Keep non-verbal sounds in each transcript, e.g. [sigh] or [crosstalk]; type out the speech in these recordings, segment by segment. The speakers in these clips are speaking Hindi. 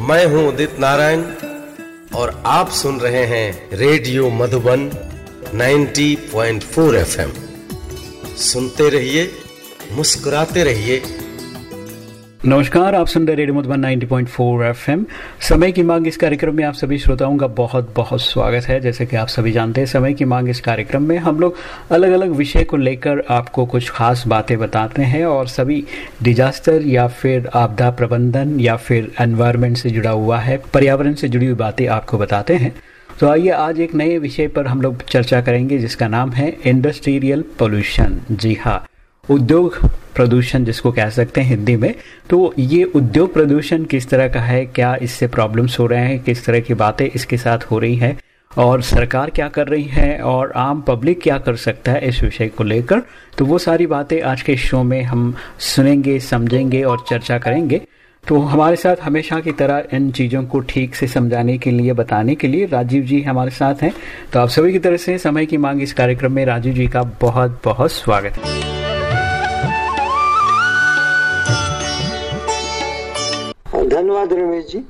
मैं हूँ उदित नारायण और आप सुन रहे हैं रेडियो मधुबन 90.4 एफएम। सुनते रहिए, मुस्कुराते रहिए नमस्कार, आप सुन रहे रेडियो मधुबन 90.4 एफएम। समय की मांग इस कार्यक्रम में आप सभी श्रोताओं का बहुत बहुत स्वागत है। जैसे कि आप सभी जानते हैं, समय की मांग इस कार्यक्रम में हम लोग अलग अलग विषय को लेकर आपको कुछ खास बातें बताते हैं और सभी डिजास्टर या फिर आपदा प्रबंधन या फिर एनवायरमेंट से जुड़ा हुआ है, पर्यावरण से जुड़ी हुई बातें आपको बताते हैं। तो आइए आज एक नए विषय पर हम लोग चर्चा करेंगे, जिसका नाम है इंडस्ट्रियल पोल्यूशन। जी हाँ उद्योग प्रदूषण जिसको कह सकते हैं हिंदी में तो ये उद्योग प्रदूषण किस तरह का है, क्या इससे प्रॉब्लम्स हो रहे हैं, किस तरह की बातें इसके साथ हो रही है, और सरकार क्या कर रही है, और आम पब्लिक क्या कर सकता है इस विषय को लेकर तो वो सारी बातें आज के शो में हम सुनेंगे, समझेंगे और चर्चा करेंगे। तो हमारे साथ हमेशा की तरह इन चीज़ों को ठीक से समझाने के लिए, बताने के लिए राजीव जी हमारे साथ हैं। तो आप सभी की तरह से समय की मांग इस कार्यक्रम में राजीव जी का बहुत बहुत स्वागत है। धन्यवाद रमेश जी।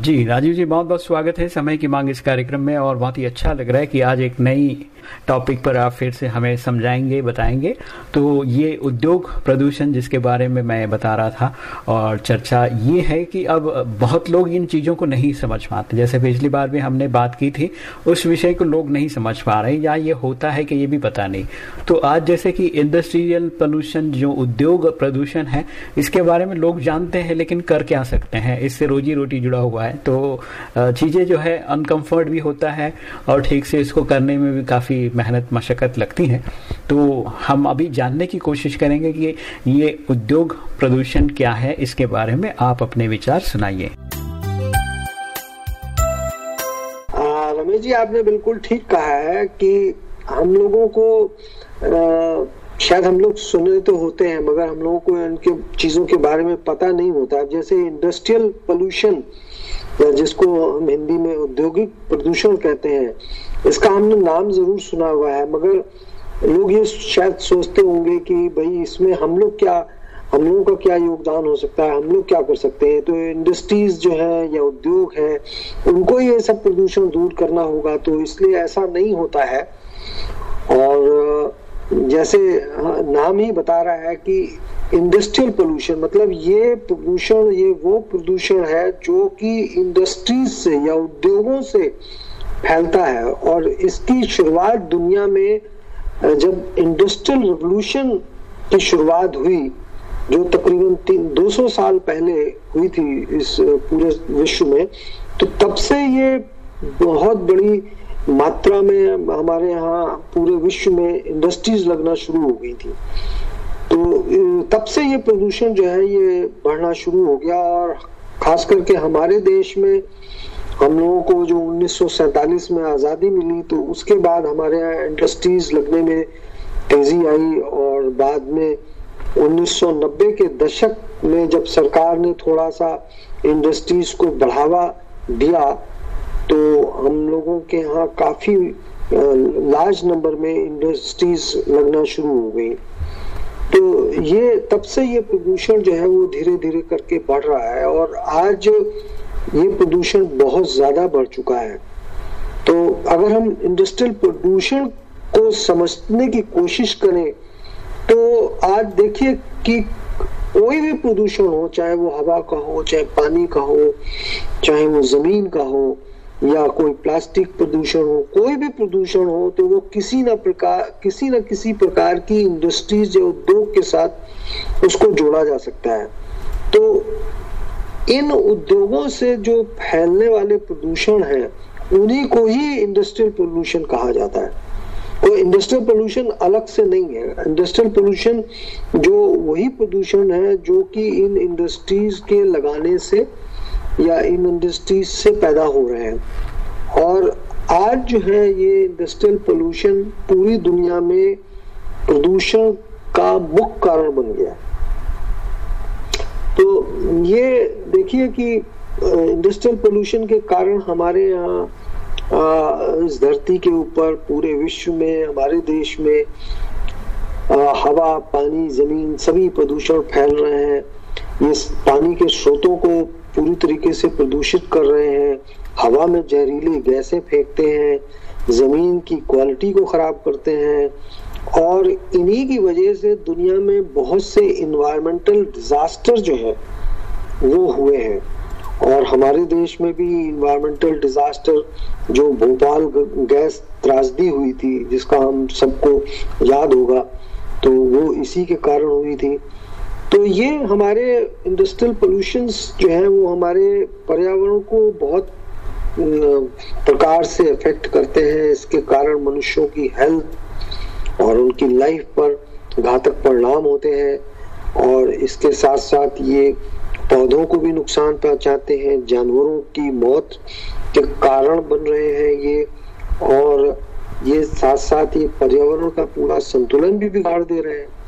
जी, राजीव जी बहुत बहुत स्वागत है। समय की मांग इस कार्यक्रम में और बहुत ही अच्छा लग रहा है कि आज एक नई टॉपिक पर आप फिर से हमें समझाएँगे, बताएँगे। तो ये उद्योग प्रदूषण जिसके बारे में मैं बता रहा था, और चर्चा ये है कि अब बहुत लोग इन चीज़ों को नहीं समझ पाते। जैसे पिछली बार भी हमने बात की थी, उस विषय को लोग नहीं समझ पा रहे या ये होता है कि ये भी पता नहीं। तो आज जैसे कि इंडस्ट्रियल पोल्यूशन जो उद्योग प्रदूषण है, इसके बारे में लोग जानते हैं, लेकिन कर क्या सकते हैं? इससे रोजी रोटी जुड़ा हुआ है। तो चीज़ें जो है अनकम्फर्ट भी होता है, और ठीक से इसको करने में भी काफ़ी काफ़ी मेहनत मशक्क़त लगती है। तो हम अभी जानने की कोशिश करेंगे कि ये उद्योग प्रदूषण क्या है इसके बारे में आप अपने विचार सुनाइए। रमेश जी आपने बिल्कुल ठीक कहा है कि हम लोगों को आ, शायद हम लोग सुने तो होते हैं मगर हम लोगों को इनके चीज़ों के बारे में पता नहीं होता। जैसे इंडस्ट्रियल पोल्यूशन जिसको हम हिंदी में औद्योगिक प्रदूषण कहते हैं इसका हमने नाम ज़रूर सुना हुआ है, मगर लोग ये शायद सोचते होंगे कि भाई इसमें हम लोग क्या, हम लोगों का क्या योगदान हो सकता है, हम लोग क्या कर सकते हैं? तो इंडस्ट्रीज़ जो है या उद्योग है, उनको ये सब प्रदूषण दूर करना होगा तो इसलिए ऐसा नहीं होता है। और जैसे नाम ही बता रहा है कि इंडस्ट्रियल पोल्यूशन मतलब ये प्रदूषण, ये वो प्रदूषण है जो कि इंडस्ट्रीज़ से या उद्योगों से फैलता है और इसकी शुरुआत दुनिया में जब इंडस्ट्रियल रिवोल्यूशन की शुरुआत हुई, जो तकरीबन तीन, दो सौ साल पहले हुई थी इस पूरे विश्व में तो तब से ये बहुत बड़ी मात्रा में हमारे यहाँ पूरे विश्व में इंडस्ट्रीज़ लगना शुरू हो गई थी। तो तब से ये प्रदूषण जो है, ये बढ़ना शुरू हो गया और खास करके हमारे देश में हम लोगों को जो उन्नीस में आज़ादी मिली तो उसके बाद हमारे यहाँ इंडस्ट्रीज़ लगने में तेज़ी आई और बाद में 1990 के दशक में जब सरकार ने थोड़ा सा इंडस्ट्रीज़ को बढ़ावा दिया तो हम लोगों के यहाँ काफ़ी लार्ज नंबर में इंडस्ट्रीज़ लगना शुरू हो गई। तो ये, तब से ये प्रदूषण जो है वो धीरे धीरे करके बढ़ रहा है और आज ये प्रदूषण बहुत ज़्यादा बढ़ चुका है। तो अगर हम इंडस्ट्रियल प्रदूषण को समझने की कोशिश करें तो आज देखिए कि कोई भी प्रदूषण हो, चाहे वो हवा का हो, चाहे पानी का हो, चाहे वो ज़मीन का हो, या कोई प्लास्टिक प्रदूषण हो, कोई भी प्रदूषण हो तो वो किसी ना प्रकार, किसी ना किसी प्रकार की इंडस्ट्रीज़ या उद्योग के साथ उसको जोड़ा जा सकता है। तो इन उद्योगों से जो फैलने वाले प्रदूषण है, उन्हीं को ही इंडस्ट्रियल पोल्यूशन कहा जाता है। तो इंडस्ट्रियल पोल्यूशन अलग से नहीं है। इंडस्ट्रियल पोल्यूशन जो वही प्रदूषण है जो कि इन इंडस्ट्रीज़ के लगाने से या इन इंडस्ट्रीज़ से पैदा हो रहे हैं। और आज जो है ये इंडस्ट्रियल पोल्यूशन पूरी दुनिया में प्रदूषण का मुख्य कारण बन गया तो ये देखिए कि इंडस्ट्रियल पोल्यूशन के कारण हमारे यहाँ इस धरती के ऊपर पूरे विश्व में हमारे देश में आ, हवा पानी ज़मीन सभी प्रदूषण फैल रहे हैं। ये पानी के स्रोतों को पूरी तरीके से प्रदूषित कर रहे हैं। हवा में जहरीली गैसें फेंकते हैं। ज़मीन की क्वालिटी को खराब करते हैं। और इन्हीं की वजह से दुनिया में बहुत से इन्वायरमेंटल डिजास्टर जो है, वो हुए हैं। और हमारे देश में भी इन्वायरमेंटल डिजास्टर जो भोपाल गैस त्रासदी हुई थी, जिसका हम सबको याद होगा तो वो इसी के कारण हुई थी। तो ये हमारे इंडस्ट्रियल पोल्यूशन जो है, वो हमारे पर्यावरण को बहुत प्रकार से अफेक्ट करते हैं। इसके कारण मनुष्यों की हेल्थ और उनकी लाइफ पर घातक परिणाम होते हैं और इसके साथ साथ ये पौधों को भी नुकसान पहुंचाते हैं, जानवरों की मौत के कारण बन रहे हैं ये, और ये साथ साथ ये पर्यावरण का पूरा संतुलन भी बिगाड़ दे रहे हैं।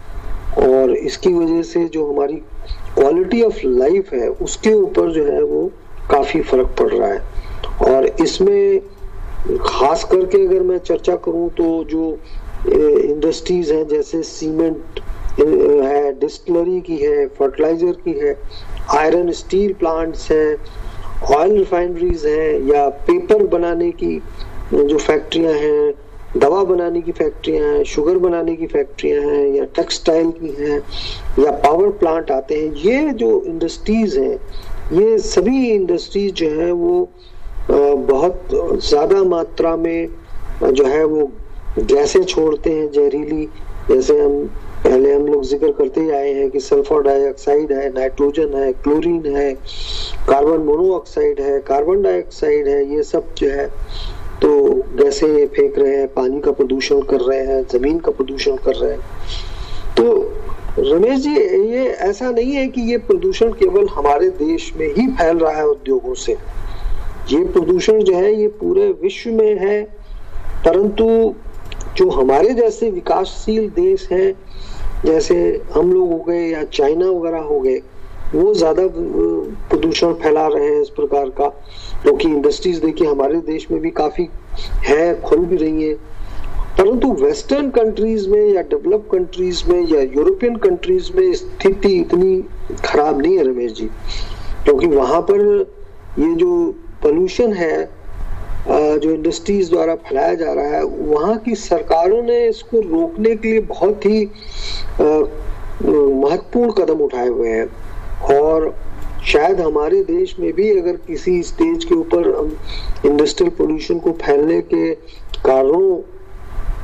और इसकी वजह से जो हमारी क्वालिटी ऑफ़ लाइफ है, उसके ऊपर जो है वो काफ़ी फ़र्क पड़ रहा है। और इसमें खास करके अगर मैं चर्चा करूँ तो जो इंडस्ट्रीज़ हैं, जैसे सीमेंट है डिस्टलरी की है फर्टिलाइज़र की है आयरन स्टील प्लांट्स हैं ऑयल रिफाइनरीज हैं, या पेपर बनाने की, जो फैक्ट्रियाँ हैं, दवा बनाने की फैक्ट्रियाँ हैं शुगर बनाने की फैक्ट्रियाँ हैं, या टेक्सटाइल की हैं, या पावर प्लांट आते हैं। ये जो इंडस्ट्रीज़ हैं, ये सभी इंडस्ट्रीज़ जो है, वो बहुत ज़्यादा मात्रा में, जो है वो गैसें छोड़ते हैं जहरीली, जैसे हम पहले हम लोग ज़िक्र करते ही आए हैं कि सल्फ़र डाइऑक्साइड है, नाइट्रोजन है, क्लोरीन है, कार्बन मोनोऑक्साइड है, कार्बन डाइऑक्साइड है, ये सब जो है तो गैसे फेंक रहे हैं, पानी का प्रदूषण कर रहे हैं, ज़मीन का प्रदूषण कर रहे हैं। तो रमेश जी, ये ऐसा नहीं है कि ये प्रदूषण केवल हमारे देश में ही फैल रहा है उद्योगों से। ये प्रदूषण जो है, ये पूरे विश्व में है, परंतु जो हमारे जैसे विकासशील देश हैं, जैसे हम लोग हो गए या चाइना वगैरह हो गए, वो ज़्यादा प्रदूषण फैला रहे हैं इस प्रकार का। क्योंकि इंडस्ट्रीज़ देखिए, हमारे देश में भी काफ़ी है, खुल भी रही है। परंतु वेस्टर्न कंट्रीज़ में या डेवलप कंट्रीज़ में या यूरोपियन कंट्रीज़ में स्थिति इतनी खराब नहीं है, रमेश जी। क्योंकि वहाँ पर ये जो पोल्यूशन है जो इंडस्ट्रीज़ द्वारा फैलाया जा रहा है, वहाँ की सरकारों ने इसको रोकने के लिए बहुत ही महत्वपूर्ण कदम उठाए हुए हैं। और शायद हमारे देश में भी अगर किसी स्टेज के ऊपर इंडस्ट्रियल पोल्यूशन को फैलने के कारणों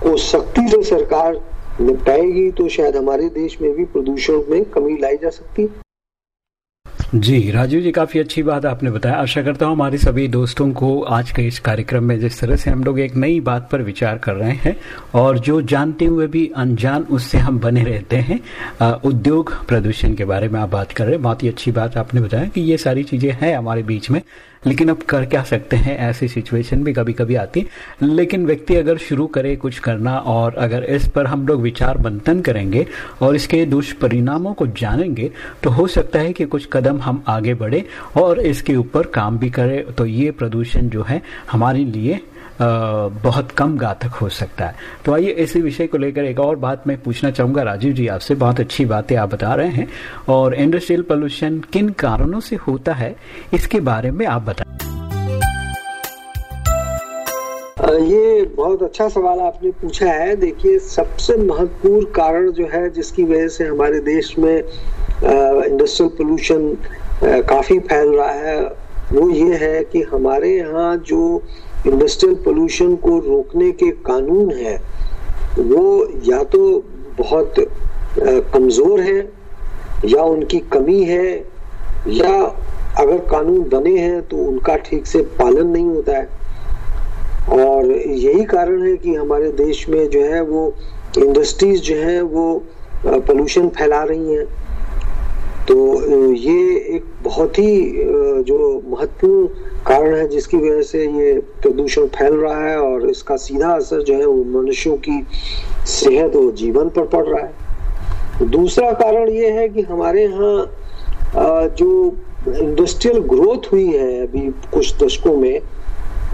को सख्ती से सरकार निपटाएगी तो शायद हमारे देश में भी प्रदूषण में कमी लाई जा सकती जी राजीव जी, काफ़ी अच्छी बात आपने बताया। आशा करता हूँ हमारे सभी दोस्तों को आज के इस कार्यक्रम में जिस तरह से हम लोग एक नई बात पर विचार कर रहे हैं और जो जानते हुए भी अनजान उससे हम बने रहते हैं उद्योग प्रदूषण के बारे में आप बात कर रहे हैं। बहुत ही अच्छी बात आपने बताया कि ये सारी चीज़ें हैं हमारे बीच में। लेकिन अब कर क्या सकते हैं? ऐसी सिचुएशन भी कभी कभी आती लेकिन व्यक्ति अगर शुरू करे कुछ करना और अगर इस पर हम लोग विचार मंथन करेंगे और इसके दुष्परिणामों को जानेंगे तो हो सकता है कि कुछ कदम हम आगे बढ़े और इसके ऊपर काम भी करें। तो ये प्रदूषण जो है, हमारे लिए बहुत कम घातक हो सकता है। तो आइए इसी विषय को लेकर एक और बात मैं पूछना चाहूँगा। राजीव जी, आपसे बहुत अच्छी बातें आप बता रहे हैं। और इंडस्ट्रियल पोल्यूशन किन कारणों से होता है, इसके बारे में आप बताएँ। ये बहुत अच्छा सवाल आपने पूछा है। देखिए, सबसे महत्वपूर्ण कारण जो है, जिसकी वजह से हमारे देश में इंडस्ट्रियल पोल्यूशन काफ़ी फैल रहा है, वो ये है कि हमारे यहाँ जो इंडस्ट्रियल पोल्यूशन को रोकने के कानून है, वो या तो बहुत कमज़ोर है, या उनकी कमी है, या अगर कानून बने हैं तो उनका ठीक से पालन नहीं होता है। और यही कारण है कि हमारे देश में जो है वो इंडस्ट्रीज़ जो है वो पोल्यूशन फैला रही हैं। तो ये एक बहुत ही जो महत्वपूर्ण कारण है जिसकी वजह से ये प्रदूषण फैल रहा है और इसका सीधा असर जो है वो मनुष्यों की सेहत और जीवन पर पड़ रहा है। दूसरा कारण ये है कि हमारे यहाँ जो इंडस्ट्रियल ग्रोथ हुई है अभी कुछ दशकों में,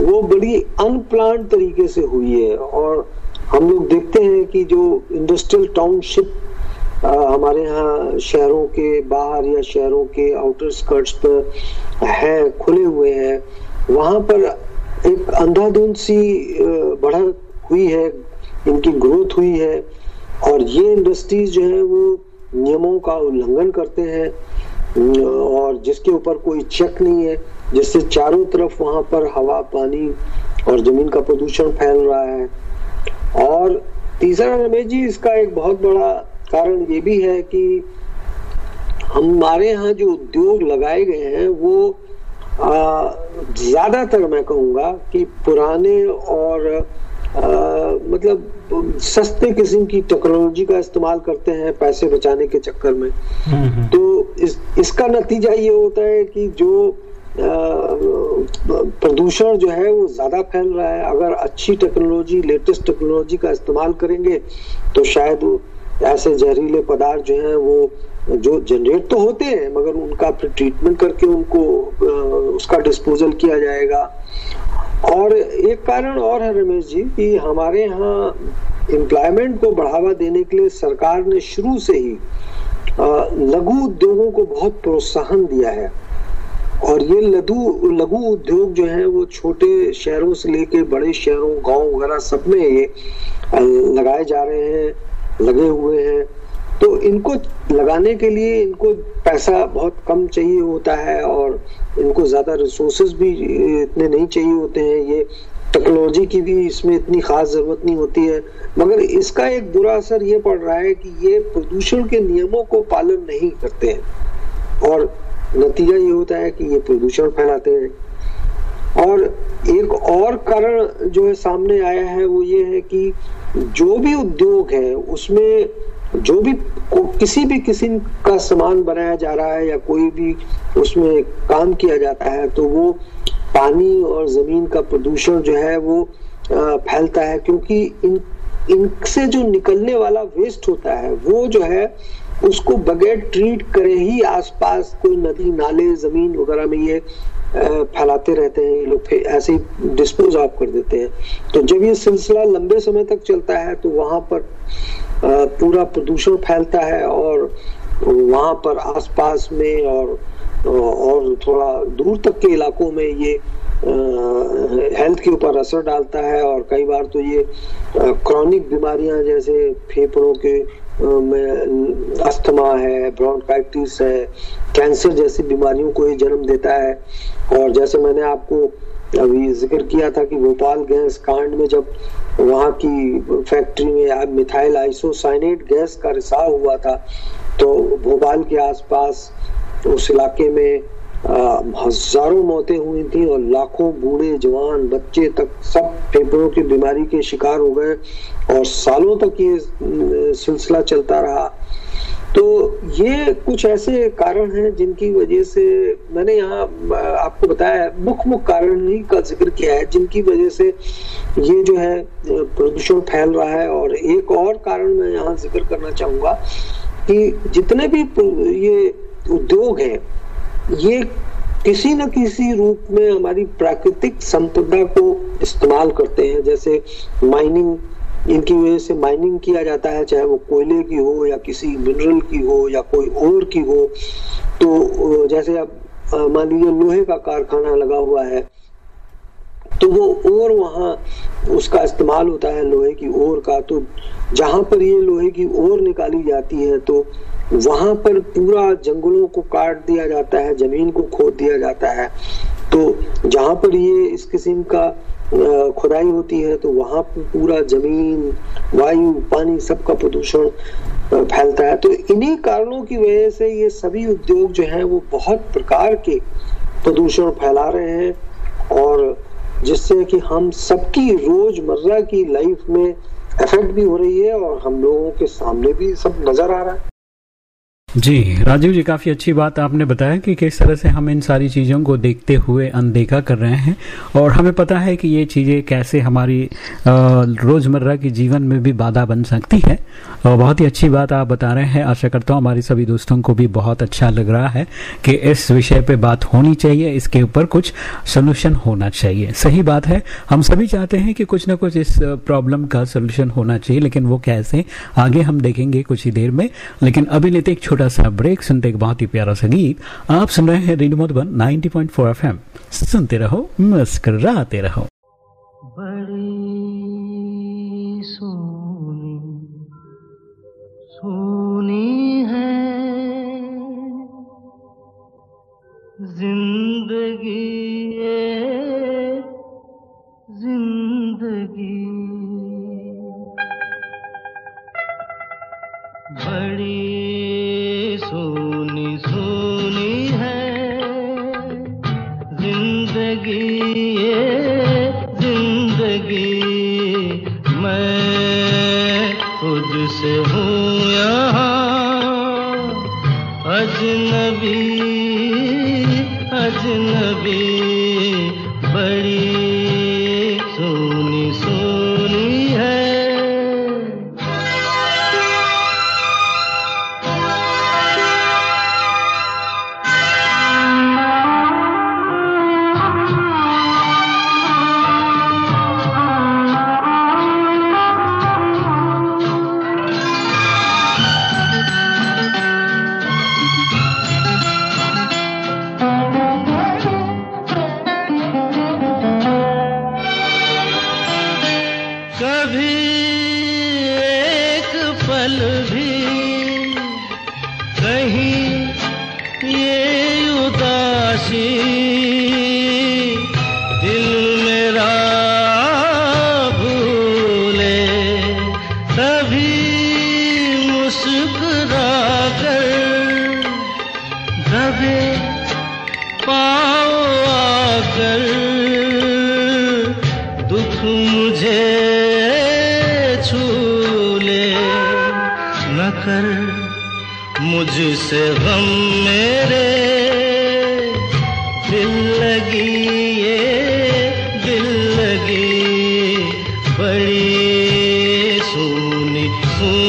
वो बड़ी अनप्लान तरीके से हुई है और हम लोग देखते हैं कि जो इंडस्ट्रियल टाउनशिप हमारे यहाँ शहरों के बाहर या शहरों के आउटर स्कर्ट्स पर है, खुले हुए हैं। वहाँ पर एक अंधाधुंध सी बढ़त हुई है, इनकी ग्रोथ हुई है और ये इंडस्ट्रीज़ जो है वो नियमों का उल्लंघन करते हैं, और जिसके ऊपर कोई चेक नहीं है, जिससे चारों तरफ़ वहाँ पर हवा, पानी और ज़मीन का प्रदूषण फैल रहा है। और तीसरा रमेश जी, इसका एक बहुत बड़ा कारण ये भी है कि हमारे यहाँ जो उद्योग लगाए गए हैं वो ज़्यादातर मैं कहूँगा कि पुराने और आ, मतलब सस्ते किस्म की टेक्नोलॉजी का इस्तेमाल करते हैं पैसे बचाने के चक्कर में हम्म, हम्म। तो इस, इसका नतीजा ये होता है कि जो प्रदूषण जो है वो ज़्यादा फैल रहा है अगर अच्छी टेक्नोलॉजी लेटेस्ट टेक्नोलॉजी का इस्तेमाल करेंगे तो शायद ऐसे जहरीले पदार्थ जो हैं, वो, जो जनरेट तो होते हैं, मगर उनका फिर ट्रीटमेंट करके उनको उसका डिस्पोजल किया जाएगा। और एक कारण और है रमेश जी, कि हमारे यहाँ एम्प्लॉयमेंट को बढ़ावा देने के लिए सरकार ने शुरू से ही लघु उद्योगों को बहुत प्रोत्साहन दिया है। और ये लघु लघु उद्योग जो है, वो छोटे शहरों से लेके बड़े शहरों, गाँव वगैरह सब में ये लगाए जा रहे हैं। लगे हुए हैं। तो इनको लगाने के लिए इनको पैसा बहुत कम चाहिए होता है और इनको ज़्यादा रिसोर्सेज भी इतने नहीं चाहिए होते हैं। ये टेक्नोलॉजी की भी इसमें इतनी खास ज़रूरत नहीं होती है। मगर इसका एक बुरा असर ये पड़ रहा है कि ये प्रदूषण के नियमों को पालन नहीं करते हैं। और नतीजा ये होता है कि ये प्रदूषण फैलाते हैं। और एक और कारण जो है सामने आया है वो ये है कि जो भी उद्योग है, उसमें जो भी किसी भी किस्म का सामान बनाया जा रहा है या कोई भी उसमें काम किया जाता है तो वो पानी और ज़मीन का प्रदूषण जो है वो फैलता है क्योंकि इन, इनसे जो निकलने वाला वेस्ट होता है, वो जो है, उसको बगैर ट्रीट करे ही आसपास कोई नदी, नाले, ज़मीन वगैरह में ये फैलाते रहते हैं, ये लोग ऐसे ही डिस्पोज ऑफ़ कर देते हैं। तो जब ये सिलसिला लंबे समय तक चलता है तो वहाँ पर पूरा प्रदूषण फैलता है और वहाँ पर आसपास में और और थोड़ा दूर तक के इलाकों में ये हेल्थ के ऊपर असर डालता है और कई बार तो ये क्रॉनिक बीमारियाँ जैसे फेफड़ों के में अस्थमा है ब्रोंकाइटिस है कैंसर जैसी बीमारियों को ये जन्म देता है। और जैसे मैंने आपको अभी ज़िक्र किया था कि भोपाल गैस कांड में जब वहाँ की फैक्ट्री में मिथाइल आइसोसाइनेट गैस का रिसाव हुआ था तो भोपाल के आसपास उस इलाके में हज़ारों मौतें हुई थी और लाखों बूढ़े जवान बच्चे तक सब फेफड़ों की बीमारी के शिकार हो गए और सालों तक ये सिलसिला चलता रहा। तो ये कुछ ऐसे कारण हैं जिनकी वजह से मैंने यहाँ आपको बताया मुख्य मुख्य कारण ही का ज़िक्र किया है, जिनकी वजह से ये जो है प्रदूषण फैल रहा है। और एक और कारण मैं यहाँ ज़िक्र करना चाहूँगा कि जितने भी ये उद्योग हैं, ये किसी न किसी रूप में हमारी प्राकृतिक संपदा को इस्तेमाल करते हैं, जैसे माइनिंग इनकी वजह से माइनिंग किया जाता है, चाहे वो कोयले की हो या किसी मिनरल की हो या कोई और की हो। तो जैसे अब मान लीजिए लोहे का कारखाना लगा हुआ है तो वो और वहाँ उसका इस्तेमाल होता है लोहे की ओर का। तो जहाँ पर ये लोहे की ओर निकाली जाती है तो वहाँ पर पूरा जंगलों को काट दिया जाता है, ज़मीन को खोद दिया जाता है। तो जहाँ पर ये इस किस्म का खुदाई होती है तो वहाँ पर पूरा ज़मीन, वायु, पानी सबका प्रदूषण फैलता है। तो इन्हीं कारणों की वजह से ये सभी उद्योग जो हैं, वो बहुत प्रकार के प्रदूषण फैला रहे हैं और जिससे कि हम सबकी रोज़मर्रा की लाइफ में इफ़ेक्ट भी हो रही है और हम लोगों के सामने भी सब नज़र आ रहा है। जी, राजीव जी, काफ़ी अच्छी बात आपने बताया कि किस तरह से हम इन सारी चीज़ों को देखते हुए अनदेखा कर रहे हैं और हमें पता है कि ये चीज़ें कैसे हमारी रोज़मर्रा के जीवन में भी बाधा बन सकती है। और बहुत ही अच्छी बात आप बता रहे हैं। आशा करता हूँ हमारे सभी दोस्तों को भी बहुत अच्छा लग रहा है कि इस विषय पे बात होनी चाहिए। इसके ऊपर कुछ सोल्यूशन होना चाहिए। सही बात है। हम सभी चाहते हैं कि कुछ ना कुछ इस प्रॉब्लम का सोल्यूशन होना चाहिए, लेकिन वो कैसे? आगे हम देखेंगे कुछ ही देर में। लेकिन अभी लेते एक छोटा सा ब्रेक सुनते एक बहुत ही प्यारा सा गीत आप सुन रहे हैं रेडियो मधुबन 90.4 एफएम सुनते रहो मुस्कराते रहो बड़ी सोनी सोनी ज़िंदगी ज़िंदगी।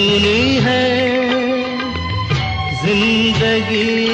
सोनी है ज़िंदगी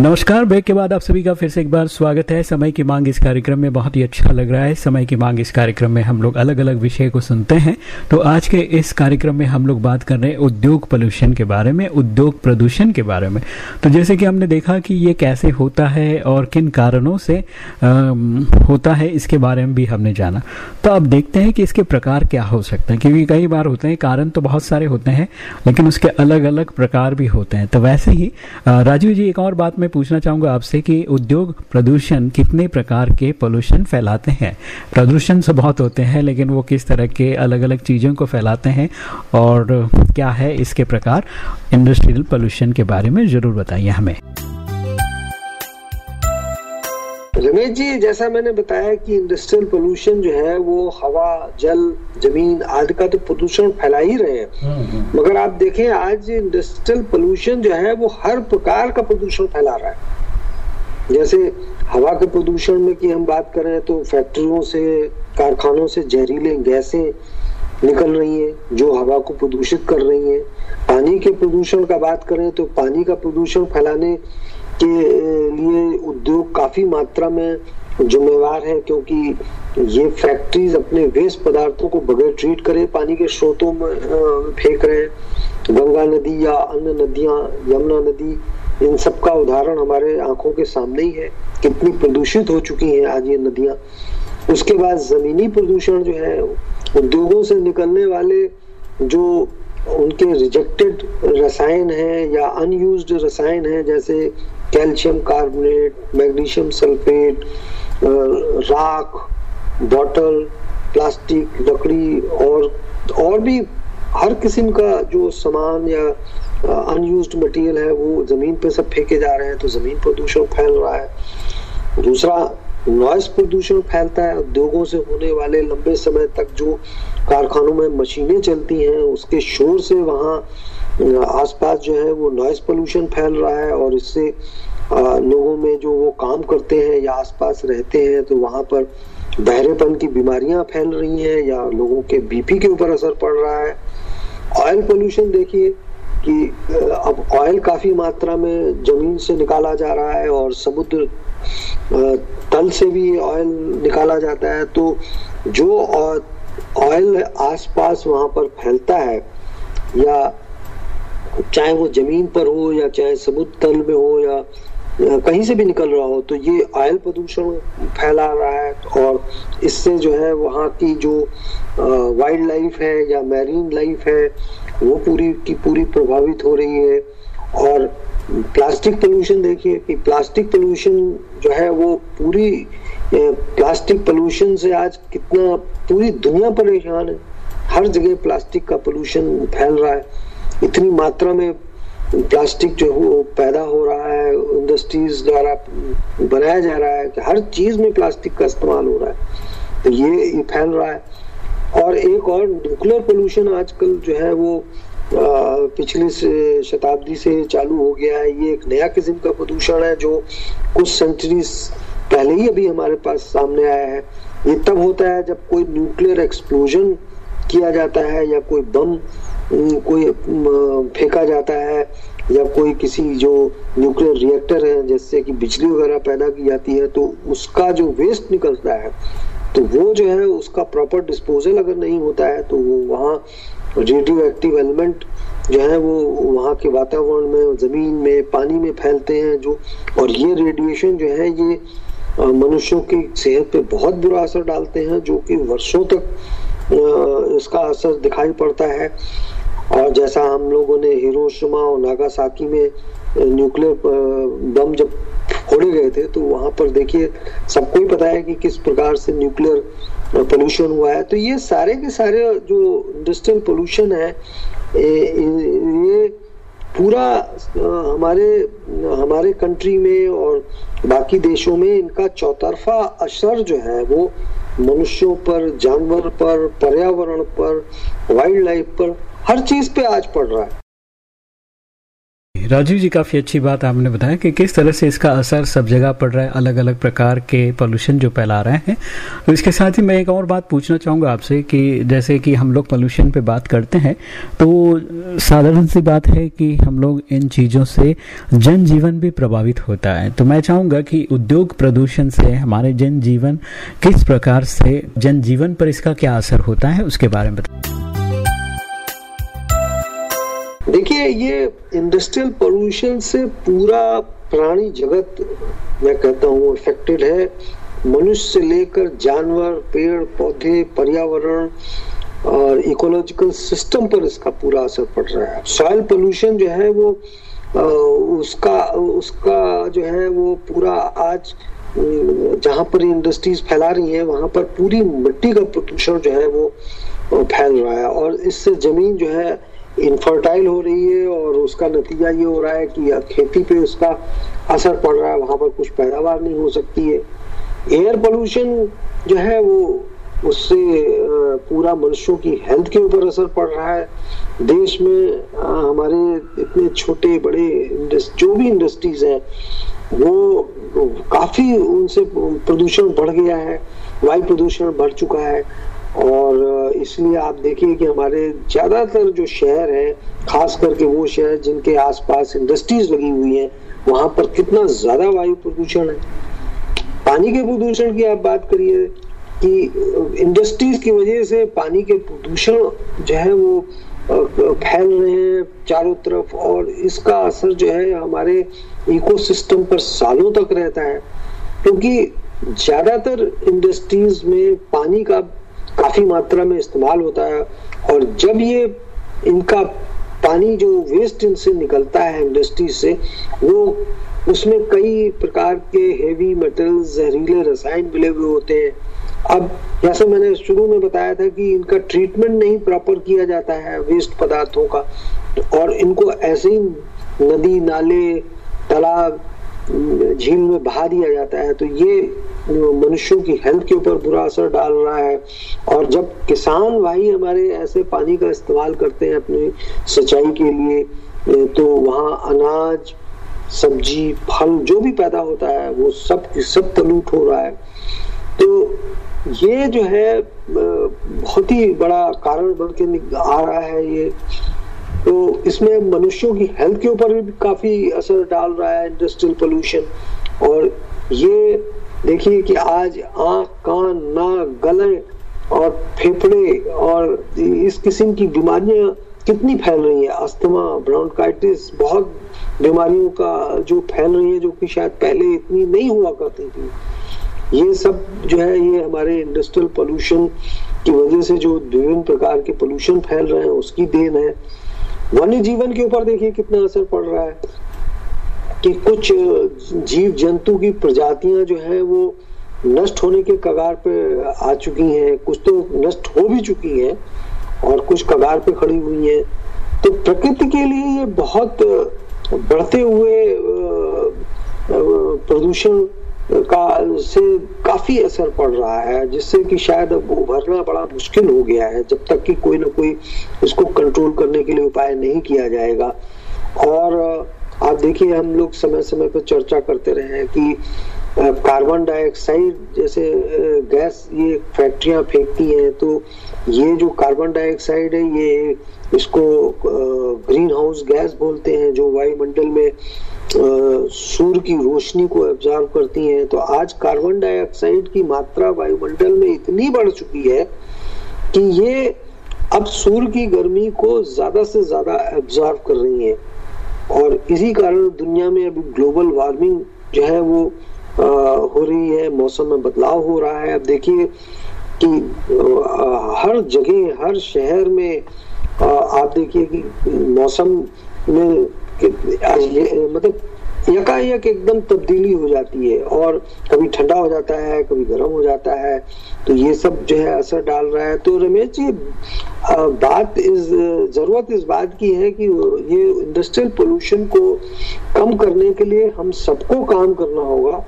नमस्कार ब्रेक के बाद आप सभी का फिर से एक बार स्वागत है। समय की मांग इस कार्यक्रम में बहुत ही अच्छा लग रहा है। समय की मांग इस कार्यक्रम में हम लोग अलग अलग विषय को सुनते हैं। तो आज के इस कार्यक्रम में हम लोग बात कर रहे हैं उद्योग पोल्यूशन के बारे में उद्योग प्रदूषण के बारे में। तो जैसे कि हमने देखा कि ये कैसे होता है और किन कारणों से आ, होता है इसके बारे में भी हमने जाना। तो अब देखते हैं कि इसके प्रकार क्या हो सकते हैं क्योंकि कई बार होते हैं कारण तो बहुत सारे होते हैं लेकिन उसके अलग अलग प्रकार भी होते हैं। तो वैसे ही राजीव जी एक और बात मैं पूछना चाहूँगा आपसे कि उद्योग प्रदूषण कितने प्रकार के पोल्यूशन फैलाते हैं? प्रदूषण से बहुत होते हैं, लेकिन वो किस तरह के अलग अलग चीज़ों को फैलाते हैं और क्या है इसके प्रकार? इंडस्ट्रियल पोल्यूशन के बारे में ज़रूर बताइए हमें। रमेश जी जैसा मैंने बताया कि इंडस्ट्रियल पोल्यूशन जो है वो हवा जल ज़मीन आदि का तो प्रदूषण फैला ही रहे हैं। हम्म, हम्म। मगर आप देखें आज इंडस्ट्रियल पोल्यूशन जो है वो हर प्रकार का प्रदूषण फैला रहा है। जैसे हवा के प्रदूषण में की हम बात करें तो फैक्ट्रियों से कारखानों से जहरीले गैसें निकल रही हैं जो हवा को प्रदूषित कर रही हैं। पानी के प्रदूषण का बात करें तो पानी का प्रदूषण फैलाने के लिए उद्योग काफ़ी मात्रा में जिम्मेवार है क्योंकि ये फैक्ट्रीज अपने वेस्ट पदार्थों को बगैर ट्रीट करे पानी के स्रोतों में फेंक रहे हैं। गंगा नदी या अन्य नदियाँ, यमुना नदी, इन सब का उदाहरण हमारे आँखों के सामने ही है। कितनी प्रदूषित हो चुकी हैं आज ये नदियाँ। उसके बाद जमीनी प्रदूषण जो है, उद्योगों से निकलने वाले जो उनके रिजेक्टेड रसायन है या अनयूज्ड रसायन है, जैसे कैल्शियम कार्बोनेट, मैग्नीशियम सल्फेट राख, बॉटल, प्लास्टिक, लकड़ी और और भी हर किस्म का जो सामान या अनयूज्ड मटेरियल है, वो ज़मीन पे सब फेंके जा रहे हैं तो ज़मीन प्रदूषण फैल रहा है। दूसरा नॉइस प्रदूषण फैलता है, उद्योगों से होने वाले लंबे समय तक जो कारखानों में मशीनें चलती हैं, उसके शोर से वहाँ आसपास जो है वो नॉइस पोल्यूशन फैल रहा है और इससे लोगों में जो वो काम करते हैं या आसपास रहते हैं तो वहाँ पर बहरेपन की बीमारियाँ फैल रही हैं या लोगों के बीपी के ऊपर असर पड़ रहा है। ऑयल पोल्यूशन देखिए कि अब ऑयल काफ़ी मात्रा में ज़मीन से निकाला जा रहा है और समुद्र तल से भी ऑयल निकाला जाता है तो जो ऑयल आसपास वहाँ पर फैलता है या चाहे वो ज़मीन पर हो या चाहे समुद्र तल में हो या कहीं से भी निकल रहा हो तो ये ऑयल प्रदूषण फैला रहा है और इससे जो है वहाँ की जो वाइल्ड लाइफ है या मैरीन लाइफ है, वो पूरी की पूरी प्रभावित हो रही है। और प्लास्टिक पोल्यूशन देखिए कि प्लास्टिक पोल्यूशन जो है वो पूरी प्लास्टिक पोल्यूशन से आज कितना पूरी दुनिया परेशान है। हर जगह प्लास्टिक का पोल्यूशन फैल रहा है। इतनी मात्रा में प्लास्टिक जो वो पैदा हो रहा है इंडस्ट्रीज़ द्वारा बनाया जा रहा है कि हर चीज़ में प्लास्टिक का इस्तेमाल हो रहा है। तो ये, फैल रहा है। और एक और न्यूक्लियर पोल्यूशन आजकल जो है वो पिछली शताब्दी से चालू हो गया है। ये एक नया किस्म का प्रदूषण है जो कुछ सेंचुरीज पहले ही अभी हमारे पास सामने आया है। ये तब होता है जब कोई न्यूक्लियर एक्सप्लोजन किया जाता है या कोई बम कोई फेंका जाता है या कोई किसी जो न्यूक्लियर रिएक्टर है, जिससे कि बिजली वगैरह पैदा की जाती है तो उसका जो वेस्ट निकलता है तो वो जो है, उसका प्रॉपर डिस्पोजल अगर नहीं होता है तो वो वहाँ रेडियो एक्टिव एलिमेंट जो है, वो वहाँ के वातावरण में, ज़मीन में, पानी में फैलते हैं जो, और ये रेडिएशन जो है, ये मनुष्यों की सेहत पे बहुत बुरा असर डालते हैं, जो कि वर्षों तक इसका असर दिखाई पड़ता है। और जैसा हम लोगों ने हिरोशिमा और नागासाकी में न्यूक्लियर बम जब फोड़े गए थे तो वहाँ पर देखिए, सबको ही पता है कि किस प्रकार से न्यूक्लियर पोल्यूशन हुआ है। तो ये सारे के सारे जो इंडस्ट्रियल पोल्यूशन है ये पूरा हमारे हमारे कंट्री में और बाकी देशों में इनका चौतरफा असर जो है, वो मनुष्यों पर, जानवर पर, पर्यावरण पर वाइल्ड लाइफ पर हर चीज़ पे आज पड़ रहा है। राजीव जी, काफ़ी अच्छी बात आपने बताया कि किस तरह से इसका असर सब जगह पड़ रहा है अलग अलग प्रकार के पोल्यूशन जो फैला रहे हैं। तो इसके साथ ही मैं एक और बात पूछना चाहूँगा आपसे कि जैसे कि हम लोग पोल्यूशन पे बात करते हैं तो साधारण सी बात है कि हम लोग इन चीज़ों से जनजीवन भी प्रभावित होता है। तो मैं चाहूँगा कि उद्योग प्रदूषण से, हमारे जनजीवन किस प्रकार से, जनजीवन पर इसका क्या असर होता है, उसके बारे में बताएँ देखिए, ये इंडस्ट्रियल पोल्यूशन से पूरा प्राणी जगत, मैं कहता हूँ अफेक्टेड है। मनुष्य से लेकर जानवर, पेड़, पौधे, पर्यावरण और इकोलॉजिकल सिस्टम पर इसका पूरा असर पड़ रहा है। सॉइल पोल्यूशन जो है वो उसका उसका जो है वो पूरा आज, जहाँ पर इंडस्ट्रीज़ फैला रही है, वहाँ पर पूरी मिट्टी का प्रदूषण जो है वो फैल रहा है। और इससे ज़मीन जो है इनफर्टाइल हो रही है और उसका नतीजा ये हो रहा है कि खेती पे उसका असर पड़ रहा है, वहाँ पर कुछ पैदावार नहीं हो सकती है। एयर पोल्यूशन जो है वो उससे पूरा मनुष्यों की हेल्थ के ऊपर असर पड़ रहा है। देश में हमारे इतने छोटे, बड़े जो भी इंडस्ट्रीज़ हैं, वो काफ़ी उनसे प्रदूषण बढ़ गया है, वायु प्रदूषण बढ़ चुका है। और इसलिए आप देखिए कि हमारे ज़्यादातर जो शहर है, खास करके वो शहर जिनके आसपास इंडस्ट्रीज़ लगी हुई है, वहाँ पर कितना ज़्यादा वायु प्रदूषण है। पानी के प्रदूषण की आप बात करिए कि इंडस्ट्रीज़ की वजह से पानी के प्रदूषण जो है वो फैल रहे हैं चारों तरफ़ और इसका असर जो है हमारे इकोसिस्टम पर सालों तक रहता है। क्योंकि ज़्यादातर इंडस्ट्रीज़ में पानी का काफ़ी मात्रा में इस्तेमाल होता है और जब ये इनका पानी जो वेस्ट इनसे निकलता है इंडस्ट्री से, वो उसमें कई प्रकार के हेवी मेटल्स जहरीले रसायन मिले हुए होते हैं। अब जैसे मैंने शुरू में बताया था कि इनका ट्रीटमेंट नहीं प्रॉपर किया जाता है वेस्ट पदार्थों का। और इनको ऐसे ही नदी, नाले, तालाब झील में बहा दिया जाता है तो ये मनुष्यों की हेल्थ के ऊपर बुरा असर डाल रहा है। और जब किसान भाई हमारे ऐसे पानी का इस्तेमाल करते हैं अपनी सिंचाई के लिए तो वहाँ अनाज, सब्ज़ी, फल जो भी पैदा होता है, वो सब सब पलूट हो रहा है। तो ये जो है बहुत ही बड़ा कारण बन के आ रहा है ये। तो इसमें मनुष्यों की हेल्थ के ऊपर भी काफ़ी असर डाल रहा है इंडस्ट्रियल पोल्यूशन और ये देखिए कि आज आँख, कान, नाक, गले और फेफड़े और इस किस्म की बीमारियाँ कितनी फैल रही है? अस्थमा ब्रोंकाइटिस बहुत बीमारियों का जो फैल रही है, जो कि शायद पहले इतनी नहीं हुआ करती थी। ये सब जो है, ये हमारे इंडस्ट्रियल पोल्यूशन की वजह से जो विभिन्न प्रकार के पोल्यूशन फैल रहे हैं, उसकी देन है। वन्य जीवन के ऊपर देखिए कितना असर पड़ रहा है कि कुछ जीव जंतु की प्रजातियाँ जो है वो नष्ट होने के कगार पे आ चुकी हैं। कुछ तो नष्ट हो भी चुकी हैं और कुछ कगार पे खड़ी हुई हैं। तो प्रकृति के लिए ये बहुत बढ़ते हुए प्रदूषण का से काफ़ी असर पड़ रहा है, जिससे कि शायद अब उभरना बड़ा मुश्किल हो गया है, जब तक कि कोई ना कोई इसको कंट्रोल करने के लिए उपाय नहीं किया जाएगा। और आप देखिए, हम लोग समय समय पर चर्चा करते रहे हैं कि कार्बन डाइऑक्साइड जैसे गैस ये फैक्ट्रियाँ फेंकती हैं तो ये जो कार्बन डाइऑक्साइड है, ये इसको ग्रीन हाउस गैस बोलते हैं, जो वायुमंडल में सूर्य की रोशनी को एब्जॉर्व करती हैं तो आज कार्बन डाइऑक्साइड की मात्रा वायुमंडल में इतनी बढ़ चुकी है कि ये अब सूर्य की गर्मी को ज़्यादा से ज़्यादा एब्जॉर्व कर रही है। और इसी कारण दुनिया में अभी ग्लोबल वार्मिंग जो है, वो हो रही है, मौसम में बदलाव हो रहा है। अब देखिए कि हर जगह, हर शहर में आप देखिए कि मौसम में मतलब यकायक एकदम तब्दीली हो जाती है और कभी ठंडा हो जाता है, कभी गर्म हो जाता है तो ये सब जो है असर डाल रहा है। तो रमेश जी बात इस, ज़रूरत इस बात की है कि ये इंडस्ट्रियल पोल्यूशन को कम करने के लिए हम सबको काम करना होगा।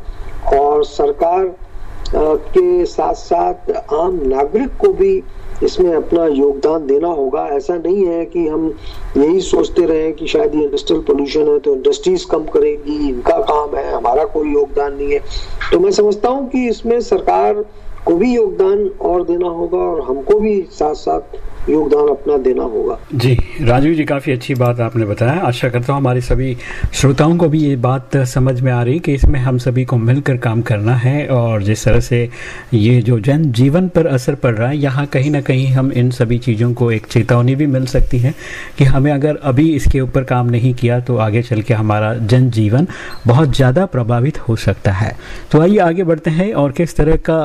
और सरकार के साथ साथ आम नागरिक को भी इसमें अपना योगदान देना होगा। ऐसा नहीं है कि हम यही सोचते रहे कि शायद ये इंडस्ट्रियल पोल्यूशन है तो इंडस्ट्रीज़ कम करेगी, इनका काम है, हमारा कोई योगदान नहीं है। तो मैं समझता हूँ कि इसमें सरकार को भी योगदान और देना होगा और हमको भी साथ साथ योगदान अपना देना होगा। जी, राजीव जी, काफ़ी अच्छी बात आपने बताया। आशा करता हूँ हमारे सभी श्रोताओं को भी ये बात समझ में आ रही कि इसमें हम सभी को मिलकर काम करना है और जिस तरह से ये जो जन जीवन पर असर पड़ रहा है, यहाँ कहीं ना कहीं हम इन सभी चीज़ों को एक चेतावनी भी मिल सकती है कि हमें अगर अभी इसके ऊपर काम नहीं किया तो आगे चल के हमारा जन जीवन बहुत ज़्यादा प्रभावित हो सकता है। तो आइए आगे बढ़ते हैं और किस तरह का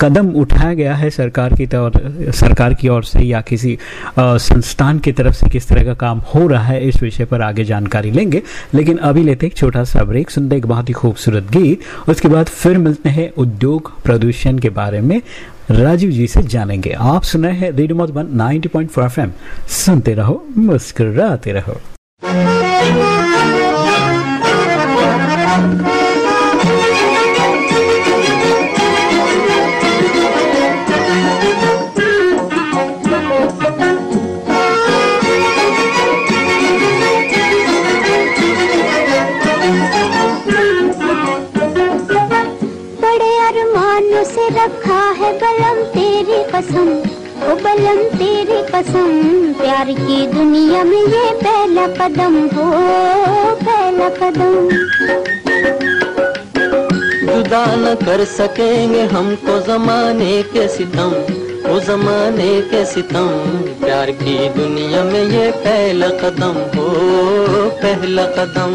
कदम उठाया गया है सरकार की तौर सरकार की ओर से या किसी संस्थान की तरफ़ से किस तरह का काम हो रहा है, इस विषय पर आगे जानकारी लेंगे। लेकिन अभी लेते एक छोटा सा ब्रेक, सुनते एक बहुत ही खूबसूरत गीत। उसके बाद फिर मिलते हैं उद्योग प्रदूषण के बारे में। राजीव जी से जानेंगे। आप सुने हैं रेडियो मधुबन 90.4 एफएम। सुनते रहो, मुस्कुराते रहो। ओ बलम तेरी कसम, प्यार की दुनिया में ये पहला कदम हो, पहला कदम। जुदा न कर सकेंगे हमको जमाने के सितम, वो जमाने के सितम। प्यार की दुनिया में ये पहला कदम हो, पहला कदम।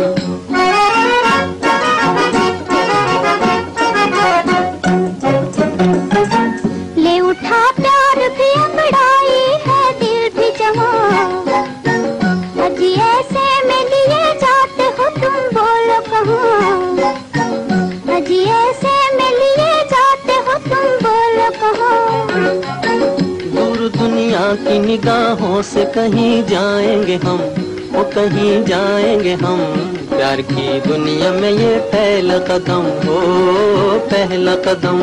कहीं जाएँगे हम, वो कहीं जाएँगे हम। प्यार की दुनिया में ये पहला कदम हो पहला कदम।